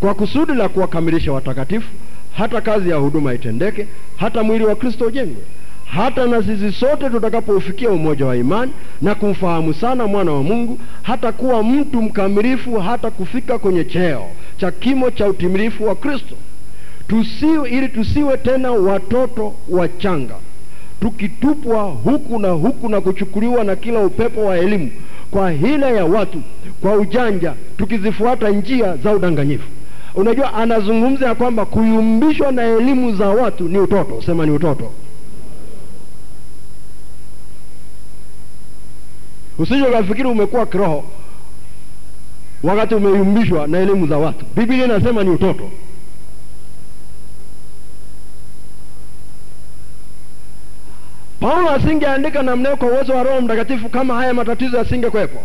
Speaker 1: kwa kusudi la kuwakamilisha watakatifu hata kazi ya huduma itendeke, hata mwili wa Kristo ujengwe, hata na sisi sote tutakapoufikia umoja wa imani na kumfahamu sana mwana wa Mungu, hata kuwa mtu mkamilifu, hata kufika kwenye cheo cha kimo cha utimilifu wa Kristo, tusiwe ili tusiwe tena watoto wachanga, tukitupwa huku na huku na kuchukuliwa na kila upepo wa elimu, kwa hila ya watu, kwa ujanja, tukizifuata njia za udanganyifu. Unajua, anazungumza ya kwamba kuyumbishwa na elimu za watu ni utoto. Sema ni utoto. usije ukafikiri umekuwa kiroho wakati umeyumbishwa na elimu za watu biblia inasema ni utoto paulo asingeandika namna kwa uwezo wa roho mtakatifu kama haya matatizo yasingekwepo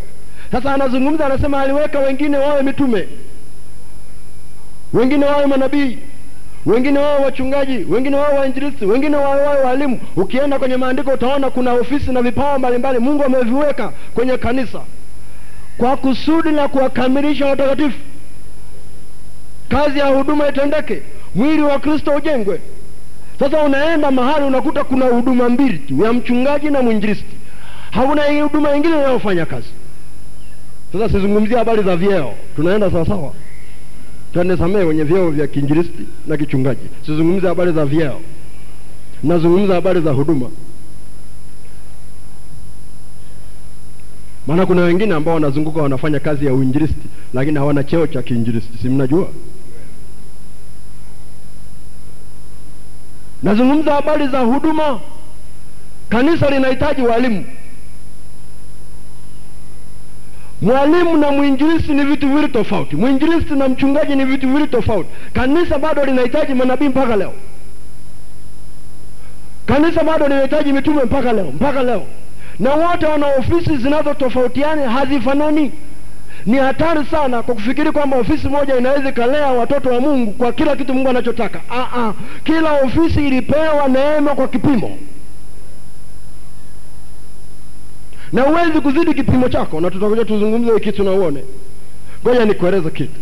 Speaker 1: sasa anazungumza anasema aliweka wengine wawe mitume wengine wawe manabii wengine wawe wachungaji wengine wawe wainjilisi wengine wawe wawe walimu ukienda kwenye maandiko utaona kuna ofisi na vipawa mbalimbali mungu ameviweka kwenye kanisa kwa kusudi la kuwakamilisha watakatifu. Kazi ya huduma itendeke mwili wa kristo ujengwe sasa unaenda mahali unakuta kuna huduma mbili tu ya mchungaji na mwinjilisti. Hauna huduma ingine inayofanya kazi. Sasa sizungumzie habari za vyeo. Tunaenda sawasawa tanisamee kwenye vyeo vya kiinjilisti na kichungaji. Sizungumzia habari za vyeo. Nazungumza habari za huduma. Maana kuna wengine ambao wanazunguka wanafanya kazi ya uinjilisti lakini hawana cheo cha kiinjilisti si mnajua nazungumza habari za huduma. Kanisa linahitaji walimu. Mwalimu na mwinjilisti ni vitu viwili tofauti. Mwinjilisti na mchungaji ni vitu viwili tofauti. Kanisa bado linahitaji manabii mpaka leo. Kanisa bado linahitaji mitume mpaka leo mpaka leo. Na wote wana ofisi zinazotofautiana hazifanani ni hatari sana kwa kufikiri kwamba ofisi moja inaweza ikalea watoto wa mungu kwa kila kitu mungu anachotaka. Aa, kila ofisi ilipewa neema kwa kipimo. Na huwezi kuzidi kipimo chako na tutakuja tuzungumze kitu na uone. Ngoja nikueleze kitu.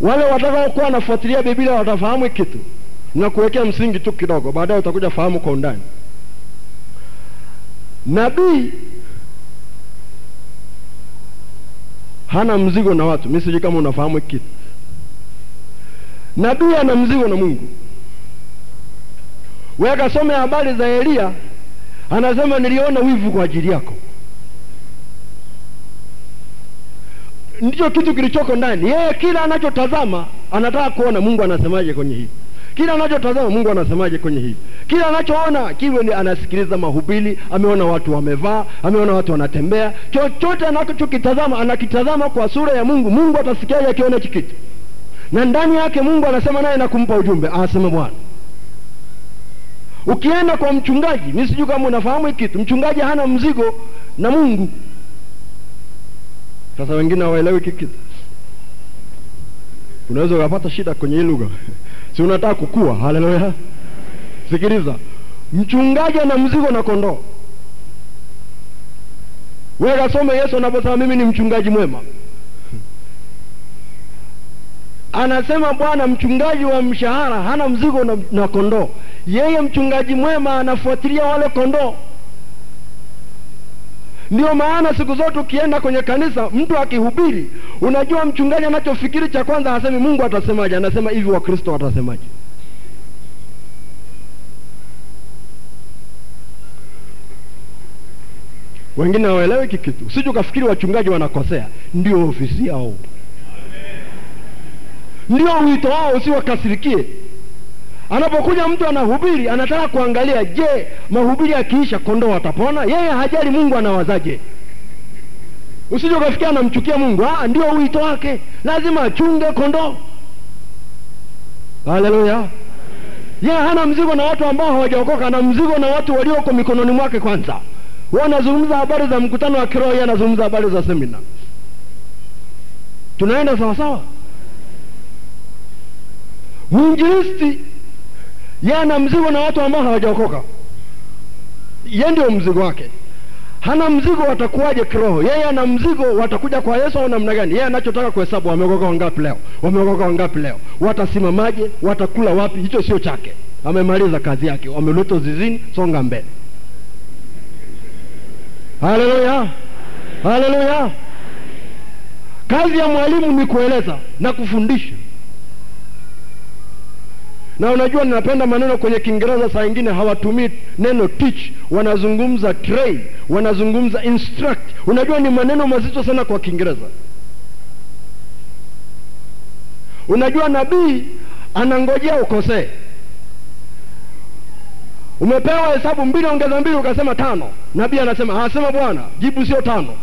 Speaker 1: Wale watakaokuwa wanafuatilia biblia watafahamu kitu na kuwekea msingi tu kidogo. Baadaye utakuja fahamu kwa undani nabii hana mzigo na watu. Mi sijui kama unafahamu hiki kitu. Nabii ana mzigo na mungu. Wekasome habari za eliya anasema niliona wivu kwa ajili yako. Ndicho kitu kilichoko ndani. Yeye kila anachotazama anataka kuona mungu anasemaje kwenye hii. Kila anachotazama mungu anasemaje kwenye hii kila anachoona kiwe ni anasikiliza mahubili ameona watu wamevaa ameona watu wanatembea chochote anachokitazama anakitazama kwa sura ya mungu mungu atasikiaje akiona hichi kitu? Na ndani yake mungu anasema naye na kumpa ujumbe anasema bwana ukienda kwa mchungaji mi sijui kama unafahamu hiki kitu mchungaji hana mzigo na mungu. Sasa wengine hawaelewi hiki kitu. Unaweza ukapata shida kwenye hii lugha. [laughs] Si unataka kukua? Haleluya sikiliza. Mchungaji ana mzigo na kondoo. Wewe kasome yesu anaposema mimi ni mchungaji mwema. Anasema bwana mchungaji wa mshahara hana mzigo na, na kondoo. Yeye mchungaji mwema anafuatilia wale kondoo. Ndio maana siku zote ukienda kwenye kanisa mtu akihubiri unajua mchungaji anachofikiri cha kwanza hasemi mungu atasemaje? Anasema hivi wakristo watasemaje wengine hawaelewi hiki kitu. Usije wachungaji wanakosea. Ndio ofisi yao. Ndio wito wao usiwakasirikie. Anapokuja mtu anahubiri anataka kuangalia je mahubiri akiisha kondoo watapona? Yeye hajali mungu anawazaje. Usije ukafikia anamchukia mungu. Ah, ndio wito wake. Lazima achunge kondoo. Haleluya. Yeye hana mzigo na watu ambao hawajaokoka. Ana mzigo na watu walioko mikononi mwake kwanza huwa anazungumza habari za mkutano wa kiroho yeye anazungumza habari za semina tunaenda sawasawa mwinjilisti yeye ana mzigo na watu ambao hawajaokoka. Yeye ndio mzigo wake. Hana mzigo watakuwaje kiroho? Yeye ana mzigo watakuja kwa yesu au namna gani? Yeye anachotaka kuhesabu wameokoka wangapi leo? Wameokoka wangapi leo? Watasimamaje? Watakula wapi? Hicho sio chake. Amemaliza kazi yake. Wameletwa zizini songa mbele haleluya haleluya kazi ya mwalimu ni kueleza na kufundisha. Na unajua ninapenda maneno kwenye kiingereza saa ingine hawatumii neno teach wanazungumza train wanazungumza instruct. Unajua ni maneno mazito sana kwa kiingereza. Unajua nabii anangojea ukosee umepewa hesabu mbili ongeza mbili ukasema tano. Nabii anasema asema bwana jibu sio tano.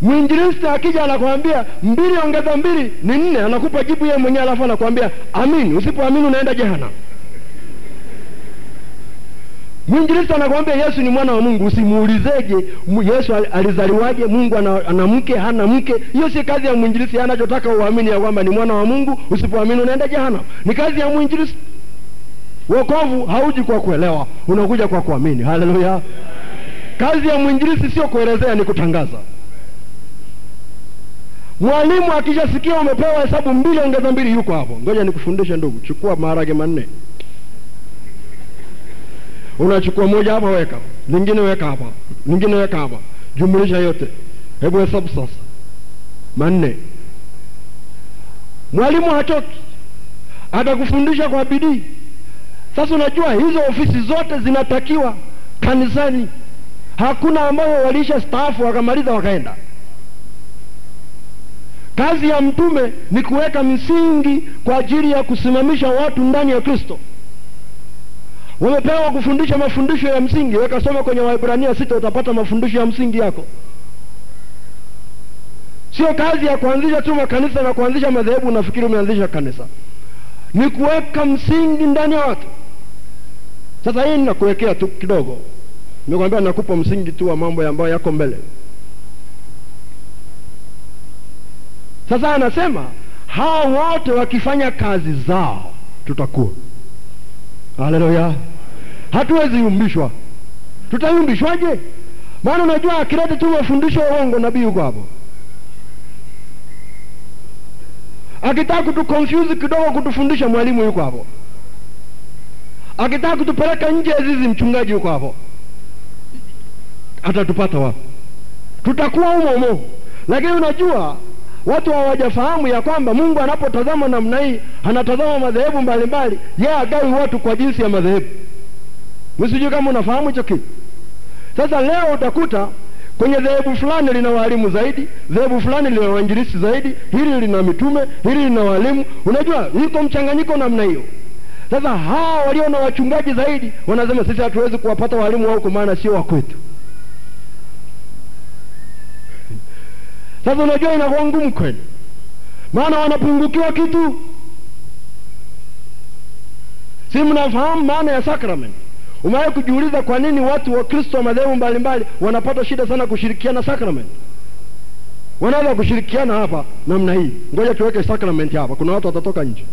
Speaker 1: Mwinjilisti akija anakwambia mbili ongeza mbili ni nne. Anakupa jibu yeye mwenyewe alafu anakwambia amini usipoamini unaenda jehana mwinjilisti anakuambia yesu ni mwana wa mungu. Usimuulizeje yesu alizaliwaje? Mungu ana, ana mke hana mke? Hiyo si kazi ya mwinjilisti. Anachotaka uamini ya kwamba ni mwana wa mungu. Usipoamini unaenda jehana ni kazi ya mwinjilisti. Wokovu hauji kwa kuelewa. Unakuja kwa kuamini. Haleluya. Kazi ya mwinjilisti sio kuelezea ni kutangaza. Mwalimu akishasikia umepewa hesabu mbili ongeza mbili. Yuko hapo. Ngoja nikufundishe ndugu. Chukua maharage manne unachukua moja hapa weka. Lingine weka hapa. Lingine weka hapa. Jumlisha yote. Hebu hesabu sasa. Manne. Mwalimu hachoki. Atakufundisha kwa bidii. Sasa unajua hizo ofisi zote zinatakiwa kanisani. Hakuna ambayo walisha staafu wakamaliza wakaenda. Kazi ya mtume ni kuweka misingi kwa ajili ya kusimamisha watu ndani ya kristo wamepewa kufundisha mafundisho ya msingi wekasoma kwenye waibrania sita utapata mafundisho ya msingi yako. Sio kazi ya kuanzisha tu makanisa na kuanzisha madhehebu unafikiri umeanzisha kanisa. Ni kuweka msingi ndani ya watu. Sasa hii ninakuwekea tu kidogo. Nimekwambia nakupa msingi tu wa mambo ambayo yako mbele. Sasa anasema hao wote wakifanya kazi zao tutakuwa haleluya hatuwezi yumbishwa. Tutayumbishwaje? Maana unajua akirete tu mafundisho ya uongo nabii yuko hapo. Akitaka kutukonfyuzi kidogo kutufundisha mwalimu yuko hapo. Akitaka kutupeleka nje ya zizi mchungaji yuko hapo. Atatupata wapi? Tutakuwa umo umo. lakini unajua watu hawajafahamu ya kwamba mungu anapotazama namna hii anatazama madhehebu mbalimbali. Ye agawi watu kwa jinsi ya madhehebu. Msijui kama unafahamu hicho kitu. Sasa leo utakuta kwenye dhehebu fulani lina waalimu zaidi dhehebu fulani lina wainjilisi zaidi hili lina mitume hili lina walimu. Unajua iko mchanganyiko namna hiyo. Sasa hawa walio na wachungaji zaidi wanasema sisi hatuwezi kuwapata walimu wao kwa maana sio wakwetu sasa unajua inakuwa ngumu kweli. Maana wanapungukiwa kitu. Si mnafahamu maana ya sakramenti umewahi kujiuliza kwa nini watu wa kristo wa madhehebu mbalimbali wanapata shida sana kushirikiana sakramenti wanaweza kushirikiana hapa namna hii. Ngoja tuweke sakramenti hapa. Kuna watu watatoka nje.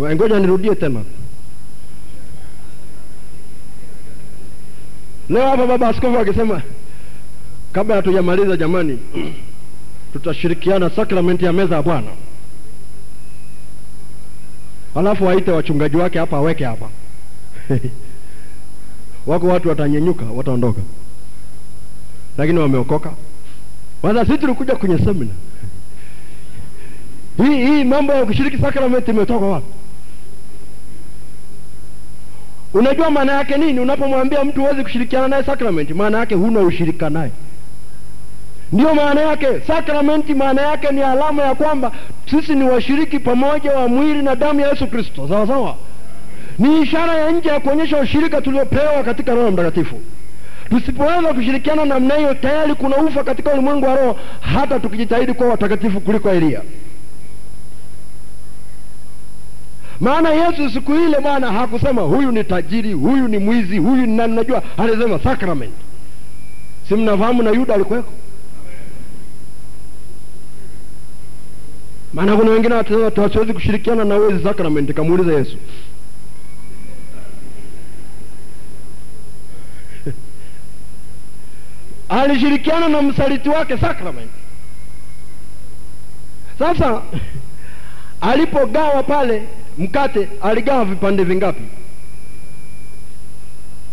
Speaker 1: Ngoja nirudie tena. Leo hapa baba askofu akisema kabla hatujamaliza jamani [clears throat] tutashirikiana sakramenti ya meza ya bwana. Alafu waite wachungaji wake hapa aweke hapa. [laughs] Wako watu watanyenyuka wataondoka. Lakini wameokoka. Kwanza sisi tulikuja kwenye semina hii hii mambo ya kushiriki sakramenti imetoka wapi? Unajua maana yake nini? Unapomwambia mtu huwezi kushirikiana naye sakramenti maana yake huna ushirika naye ndiyo maana yake sakramenti maana yake ni alama ya kwamba sisi ni washiriki pamoja wa mwili na damu ya yesu kristo. Sawa sawa? Ni ishara ya nje ya kuonyesha ushirika tuliopewa katika roho mtakatifu. Tusipoweza kushirikiana namna hiyo tayari kuna ufa katika ulimwengu wa roho hata tukijitahidi kuwa watakatifu kuliko eliya maana yesu siku ile bwana hakusema huyu ni tajiri huyu ni mwizi huyu ni nani? Najua alisema sakramenti. Si mnafahamu na yuda alikuweko maana kuna wengine watasema hatuwezi kushirikiana na wezi sakramenti kamuuliza yesu. [laughs] Alishirikiana na msaliti wake sakramenti sasa [laughs] alipogawa pale mkate aligawa vipande vingapi?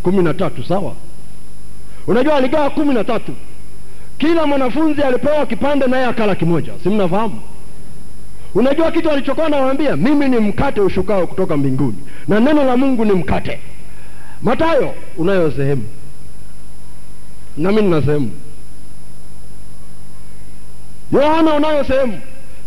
Speaker 1: Kumi na tatu sawa? Unajua aligawa kumi na tatu. Kila mwanafunzi alipewa kipande naye akala kimoja. Si mnafahamu unajua kitu alichokuwa anawaambia, mimi ni mkate ushukao kutoka mbinguni na neno la mungu ni mkate. Matayo unayo sehemu. Nami nina sehemu. Yohana unayo sehemu.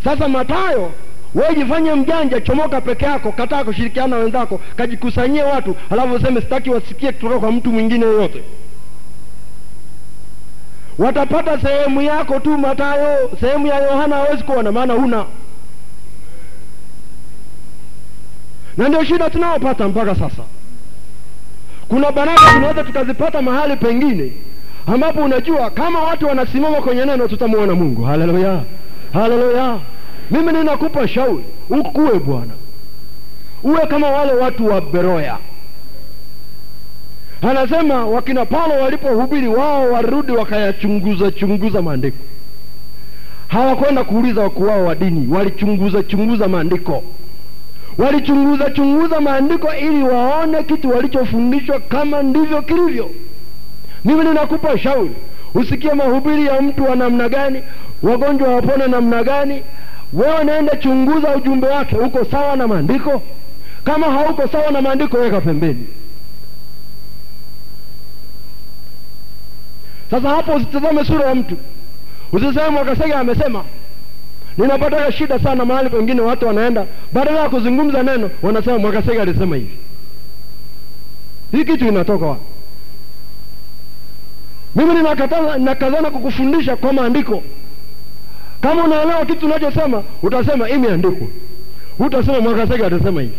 Speaker 1: Sasa matayo wewe jifanye mjanja chomoka peke yako kataa kushirikiana na wenzako kajikusanyie watu alafu useme sitaki wasikie kutoka kwa mtu mwingine yoyote. Watapata sehemu yako tu matayo sehemu ya yohana hawezi kuona maana huna na ndio shida tunaopata mpaka sasa. Kuna baraka tunaweza tukazipata mahali pengine ambapo unajua kama watu wanasimama kwenye neno tutamwona mungu. Haleluya! Haleluya! Mimi ninakupa shauri ukuwe bwana. Uwe kama wale watu wa beroya. Anasema wakina paulo walipohubiri wao warudi wakayachunguza chunguza maandiko. Hawakwenda kuuliza wakuu wao wa dini walichunguza chunguza maandiko walichunguza chunguza maandiko ili waone kitu walichofundishwa kama ndivyo kilivyo. Mimi ninakupa shauri usikie mahubiri ya mtu wa namna gani wagonjwa wapone namna gani. Wewe naenda chunguza ujumbe wake uko sawa na maandiko? Kama hauko sawa na maandiko weka pembeni. Sasa hapo usitazame sura ya mtu. Usiseme mwakasege amesema ninapataka shida sana mahali pengine watu wanaenda. Badala ya kuzungumza neno wanasema mwakasege alisema hivi. Hii kitu inatoka wapi? Mimi ninakataza nakazana kukufundisha kwa maandiko. Kama unaelewa kitu unachosema utasema imeandikwa. Utasema mwakasege atasema hivi.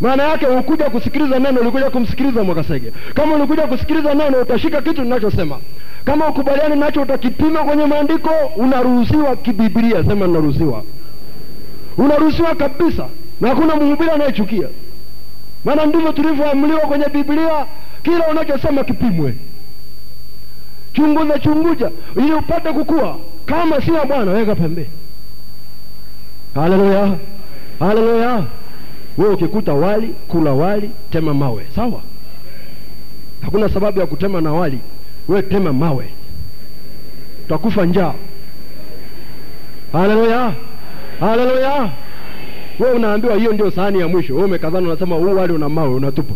Speaker 1: Maana yake ukuja kusikiliza neno ulikuja kumsikiliza mwakasege kama ulikuja kusikiliza neno utashika kitu ninachosema kama ukubaliani nacho utakipima kwenye maandiko. Unaruhusiwa kibiblia sema naruhusiwa unaruhusiwa kabisa na hakuna mhubiri anayechukia. Maana ndivyo tulivyoamliwa kwenye biblia kila unachosema kipimwe. Chunguza chunguja ili upate kukua. Kama sio bwana weka pembeni haleluya haleluya. Wewe ukikuta wali kula wali tema mawe. Sawa? Hakuna sababu ya kutema na wali wewe tema mawe. Twakufa njaa. Haleluya! Haleluya! Wewe unaambiwa hiyo ndio sahani ya mwisho. Wewe unasema huu wali una mawe unatupa.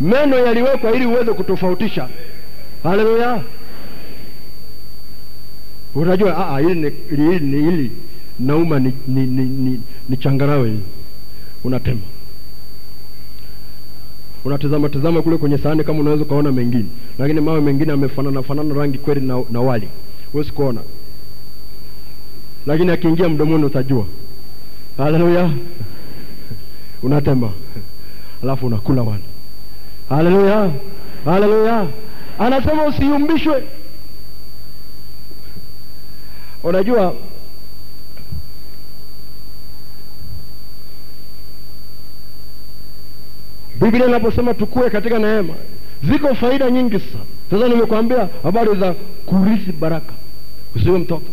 Speaker 1: Meno yaliwekwa ili uweze kutofautisha. Haleluya! Unajua a hili ni ili, ili nauma ni, ni, ni, ni, ni changarawe. Unatema unatazama tazama kule kwenye sahani kama unaweza ukaona mengine. Lakini mawe mengine amefanana fanana rangi kweli na, na wali. Huwezi kuona. Lakini akiingia mdomoni utajua. Haleluya [laughs] unatema alafu unakula wali. Haleluya haleluya anasema usiyumbishwe unajua biblia inaposema tukue katika neema ziko faida nyingi sana. Sasa nimekuambia habari za kurithi baraka usiwe mtoto.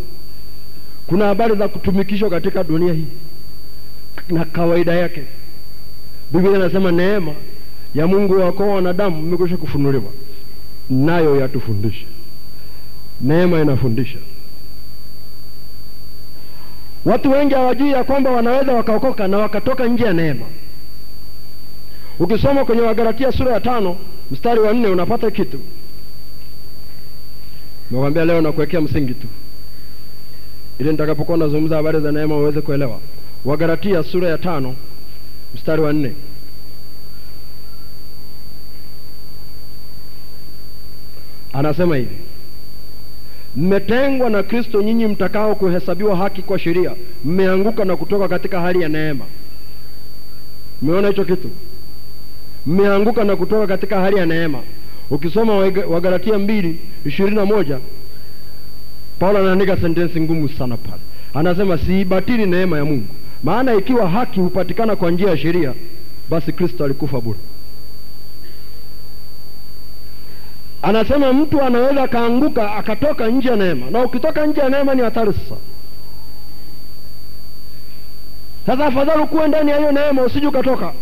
Speaker 1: Kuna habari za kutumikishwa katika dunia hii na kawaida yake. Biblia inasema neema ya mungu wakoa wanadamu imekwisha kufunuliwa nayo yatufundisha neema inafundisha. Watu wengi hawajui ya kwamba wanaweza wakaokoka na wakatoka nje ya neema ukisoma kwenye wagalatia sura ya tano mstari wa nne unapata kitu. Nakwambia leo nakuwekea msingi tu. Ili nitakapokuwa nazungumza habari za neema uweze kuelewa. Wagalatia sura ya tano mstari wa nne. Anasema hivi. Mmetengwa na kristo nyinyi mtakao kuhesabiwa haki kwa sheria. Mmeanguka na kutoka katika hali ya neema. Mmeona hicho kitu mmeanguka na kutoka katika hali ya neema. Ukisoma wagalatia mbili ishirini na moja paulo anaandika sentensi ngumu sana pale. Anasema siibatili neema ya mungu maana ikiwa haki hupatikana kwa njia ya sheria basi kristo alikufa bure. Anasema mtu anaweza akaanguka akatoka nje ya neema. Na ukitoka nje ya neema ni hatari sasa sasa afadhali kuwe ndani ya hiyo neema usije ukatoka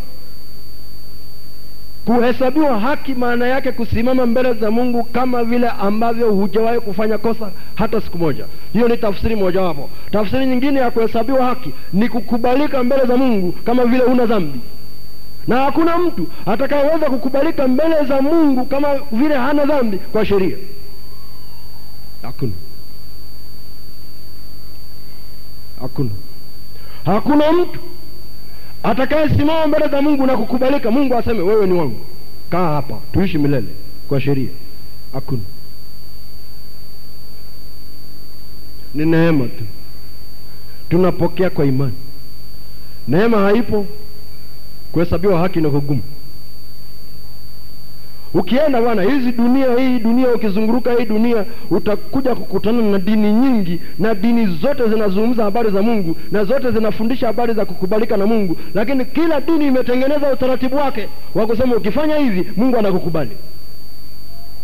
Speaker 1: kuhesabiwa haki maana yake kusimama mbele za mungu kama vile ambavyo hujawahi kufanya kosa hata siku moja. Hiyo ni tafsiri mojawapo. Tafsiri nyingine ya kuhesabiwa haki ni kukubalika mbele za mungu kama vile huna dhambi. Na hakuna mtu atakayeweza kukubalika mbele za mungu kama vile hana dhambi kwa sheria. Hakuna. Hakuna. Hakuna mtu atakayesimama mbele za mungu na kukubalika mungu aseme wewe ni wangu. Kaa hapa tuishi milele kwa sheria. Hakuna. Ni neema tu. Tunapokea kwa imani. Neema haipo kuhesabiwa haki na kugumu ukienda bwana hizi dunia hii dunia ukizunguruka hii dunia utakuja kukutana na dini nyingi na dini zote zinazungumza habari za mungu na zote zinafundisha habari za kukubalika na mungu. Lakini kila dini imetengeneza utaratibu wake wa kusema ukifanya hivi mungu anakukubali.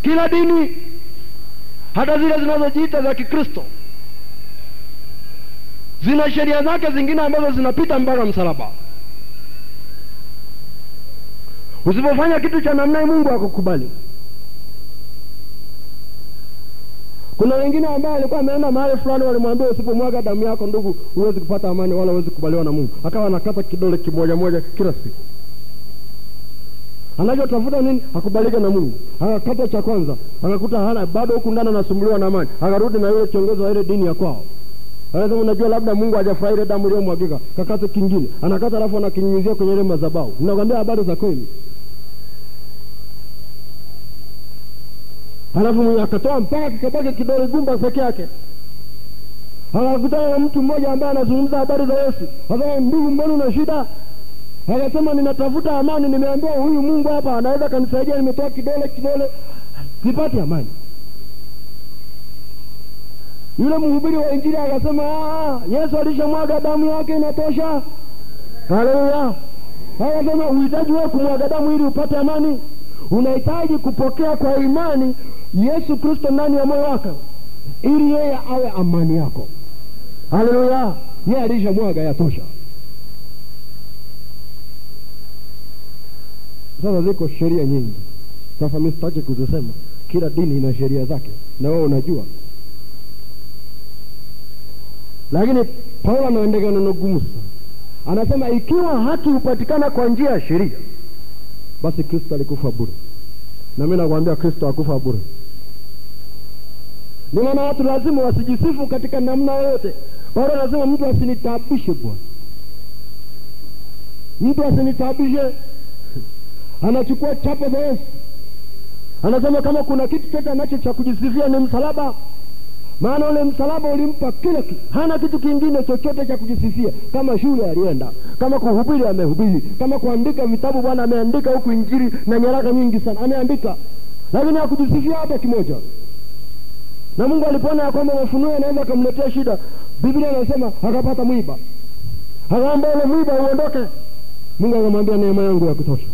Speaker 1: Kila dini hata zile zinazojiita za kikristo zina sheria zake zingine ambazo zinapita mpaka msalaba usipofanya kitu cha namna hii mungu akukubali kuna wengine ambaye alikuwa ameenda mahali fulani walimwambia usipomwaga damu yako ndugu huwezi kupata amani wala huwezi kukubaliwa na mungu. Akawa anakata kidole kimoja moja kila siku. Anachotafuta nini? Akubalike na mungu. Akakata cha kwanza. Akakuta hana bado huku ndani anasumbuliwa na amani. Akarudi na yule kiongozi wa ile dini ya kwao. Anasema unajua labda mungu hajafurahi ile damu iliyomwagika. Kakata kingine. Anakata alafu anakinyunyizia kwenye ile madhabahu nakwambia habari za kweli halafu mwenye akatoa mpaka kikabaki kidole gumba peke yake. Akakutana na mtu mmoja ambaye anazungumza habari za yesu. Akasema ndugu mbona una shida? Akasema ninatafuta amani nimeambiwa huyu mungu hapa anaweza kanisaidia nimetoa kidole kidole sipati amani. Yule mhubiri wa injili akasema yesu alishamwaga damu yake inatosha. Haleluya. Akasema uhitaji wewe kumwaga damu ili upate amani. Unahitaji kupokea kwa imani yesu kristo ndani ya moyo wako ili yeye awe amani yako. Haleluya! Yeye alishamwaga yatosha sasa ziko sheria nyingi. Sasa mi sitaki kuzisema. Kila dini ina sheria zake na wewe unajua. Lakini paulo anaendeka neno gumu anasema ikiwa haki hupatikana kwa njia ya sheria basi kristo alikufa bure. Na mi nakwambia kristo akufa bure ndio maana watu lazima wasijisifu katika namna yoyote. Bado lazima mtu asinitabishe bwana. Mtu asinitabishe anachukua chapa za yesu. Anasema kama kuna kitu chote anacho cha kujisifia ni msalaba. Maana ule msalaba ulimpa kila kitu. Hana kitu kingine chochote cha kujisifia. Kama shule alienda kama kuhubiri amehubiri kama kuandika vitabu bwana ameandika huku injiri na nyaraka nyingi sana. Ameandika. Lakini hakujisifia hata kimoja na mungu alipoona ya kwamba mafunuo anaweza akamletea shida biblia anasema akapata mwiba. Akaamba ule mwiba uondoke. Mungu akamwambia neema yangu ya kutosha.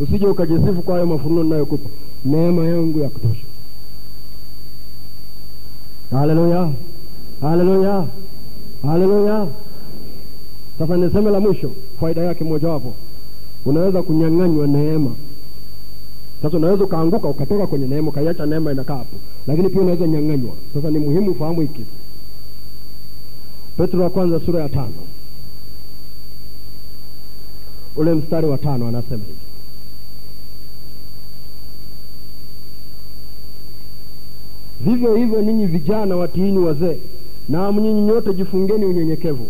Speaker 1: Usije ukajisifu kwa hayo mafunuo ninayokupa. Neema yangu ya kutosha. Haleluya! Haleluya! Haleluya! Sasa niseme la mwisho faida yake mojawapo. Unaweza kunyang'anywa neema sasa unaweza ukaanguka ukatoka kwenye neema ukaiacha neema inakaa hapo. Lakini pia unaweza nyang'anywa. Sasa ni muhimu ufahamu hiki. Petro wa kwanza sura ya tano. Ule mstari wa tano anasema hivi. Vivyo hivyo ninyi vijana watiini wazee naam nyinyi nyote jifungeni unyenyekevu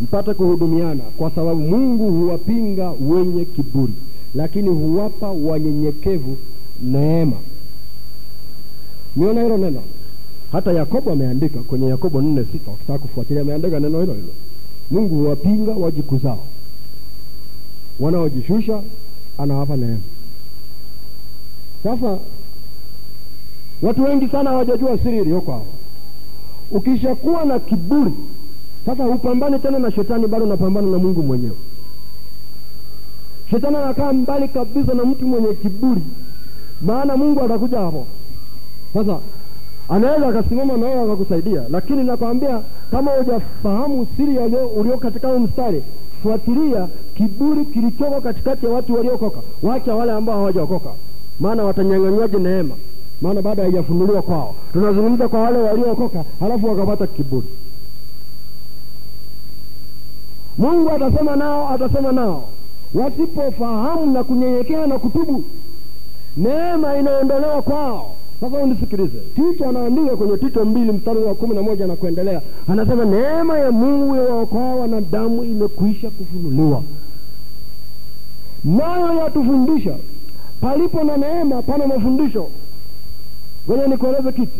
Speaker 1: mpate kuhudumiana kwa sababu mungu huwapinga wenye kiburi lakini huwapa wanyenyekevu neema. Niona hilo neno. Hata yakobo ameandika kwenye yakobo nne sita wakitaka kufuatilia ameandika neno hilo hilo. Mungu huwapinga wajikuzao. Wanaojishusha anawapa neema. Sasa watu wengi sana hawajajua siri iliyoko hapo. Ukishakuwa na kiburi sasa hupambani tena na shetani bado unapambana na mungu mwenyewe shetani anakaa mbali kabisa na mtu mwenye kiburi. Maana mungu atakuja hapo. Sasa anaweza akasimama na wewe akakusaidia. Lakini nakwambia kama hujafahamu siri ulio katika huu mstari fuatilia kiburi kilichoko katikati ya watu waliokoka. Wacha wale ambao hawajaokoka. Maana watanyang'anywaje neema? Maana bado haijafunuliwa kwao. Tunazungumza kwa wale waliookoka halafu wakapata kiburi. Mungu atasema nao atasema nao wasipofahamu na kunyenyekea na kutubu neema inaondolewa kwao. Sasa unisikilize tito anaandika kwenye tito mbili mstari wa kumi na moja na kuendelea. Anasema neema ya mungu yawaokoa wanadamu imekwisha kufunuliwa. Nayo yatufundisha palipo na neema pana mafundisho. Ngoja nikueleze kiti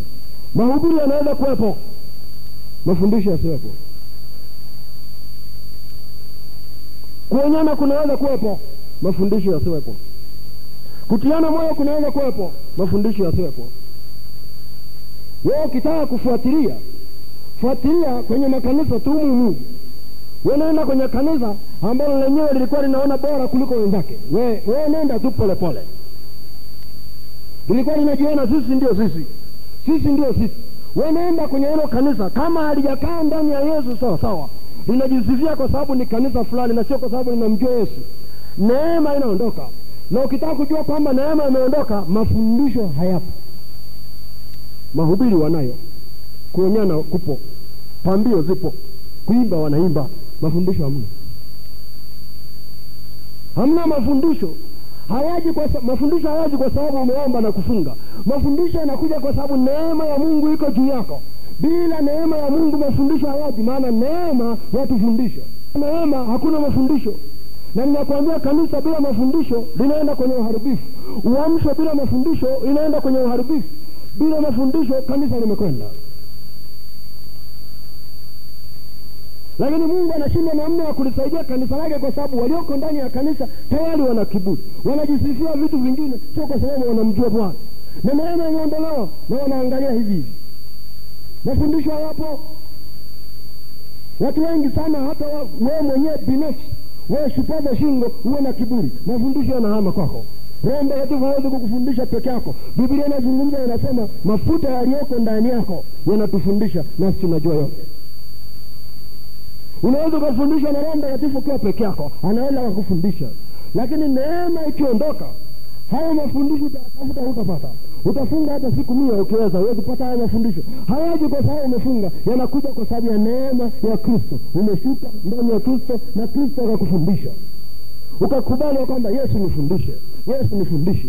Speaker 1: mahubiri yanaweza kuwepo. Mafundisho yasiwepo kuonyana kunaweza kuwepo? Mafundisho yasiwepo. Kutiana moyo kunaweza kuwepo? Mafundisho yasiwepo. Wewe ukitaka kufuatilia fuatilia kwenye makanisa tu mumu wenaenda kwenye kanisa ambalo lenyewe lilikuwa linaona bora kuliko wenzake. We, we nenda tu polepole lilikuwa linajiona sisi ndio sisi. Sisi ndio sisi. Wenaenda kwenye hilo kanisa. Kama halijakaa ndani ya yesu sawa sawa linajisifia kwa sababu ni kanisa fulani na sio kwa sababu linamjua yesu. Neema inaondoka. Na ukitaka kujua kwamba neema imeondoka mafundisho hayapo. Mahubiri wanayo. Kuonyana kupo. Pambio zipo. Kuimba wanaimba. Mafundisho hamna. Hamna mafundisho. Hayaji kwa, mafundisho hayaji kwa sababu umeomba na kufunga. Mafundisho yanakuja kwa sababu neema ya mungu iko juu yako bila neema ya mungu mafundisho hayaji maana neema yatufundisha neema hakuna mafundisho. Na ninakwambia kanisa bila mafundisho linaenda kwenye uharibifu. Uamsho bila mafundisho inaenda kwenye uharibifu. Bila mafundisho kanisa limekwenda. Lakini mungu anashinda namna ya kulisaidia kanisa lake kwa sababu walioko ndani ya kanisa tayari wana kiburi wanajisifia vitu vingine sio kwa sababu wanamjua bwana. Na neema imeondolewa na wanaangalia hivi hivi mafundisho hayapo. Watu wengi sana hata wewe mwenyewe binafsi wewe shupaza shingo uwe na kiburi. Mafundisho yanahama kwako. Roho mtakatifu hawezi kukufundisha peke yako. Biblia inazungumza inasema mafuta yaliyoko ndani yako yanatufundisha nasi tunajua yote. Unaweza ukafundishwa na roho mtakatifu ukiwa peke yako anaweza akakufundisha, lakini neema ikiondoka hayo mafundisho utatafuta hutapata utafunga hata siku mia ukiweza huwezi kupata haya mafundisho. Hayaji kwa sababu umefunga yanakuja kwa sababu ya neema ya kristo. Umeshuka ndani ya kristo na kristo akakufundisha. Ukakubali kwamba yesu nifundishe yesu nifundishe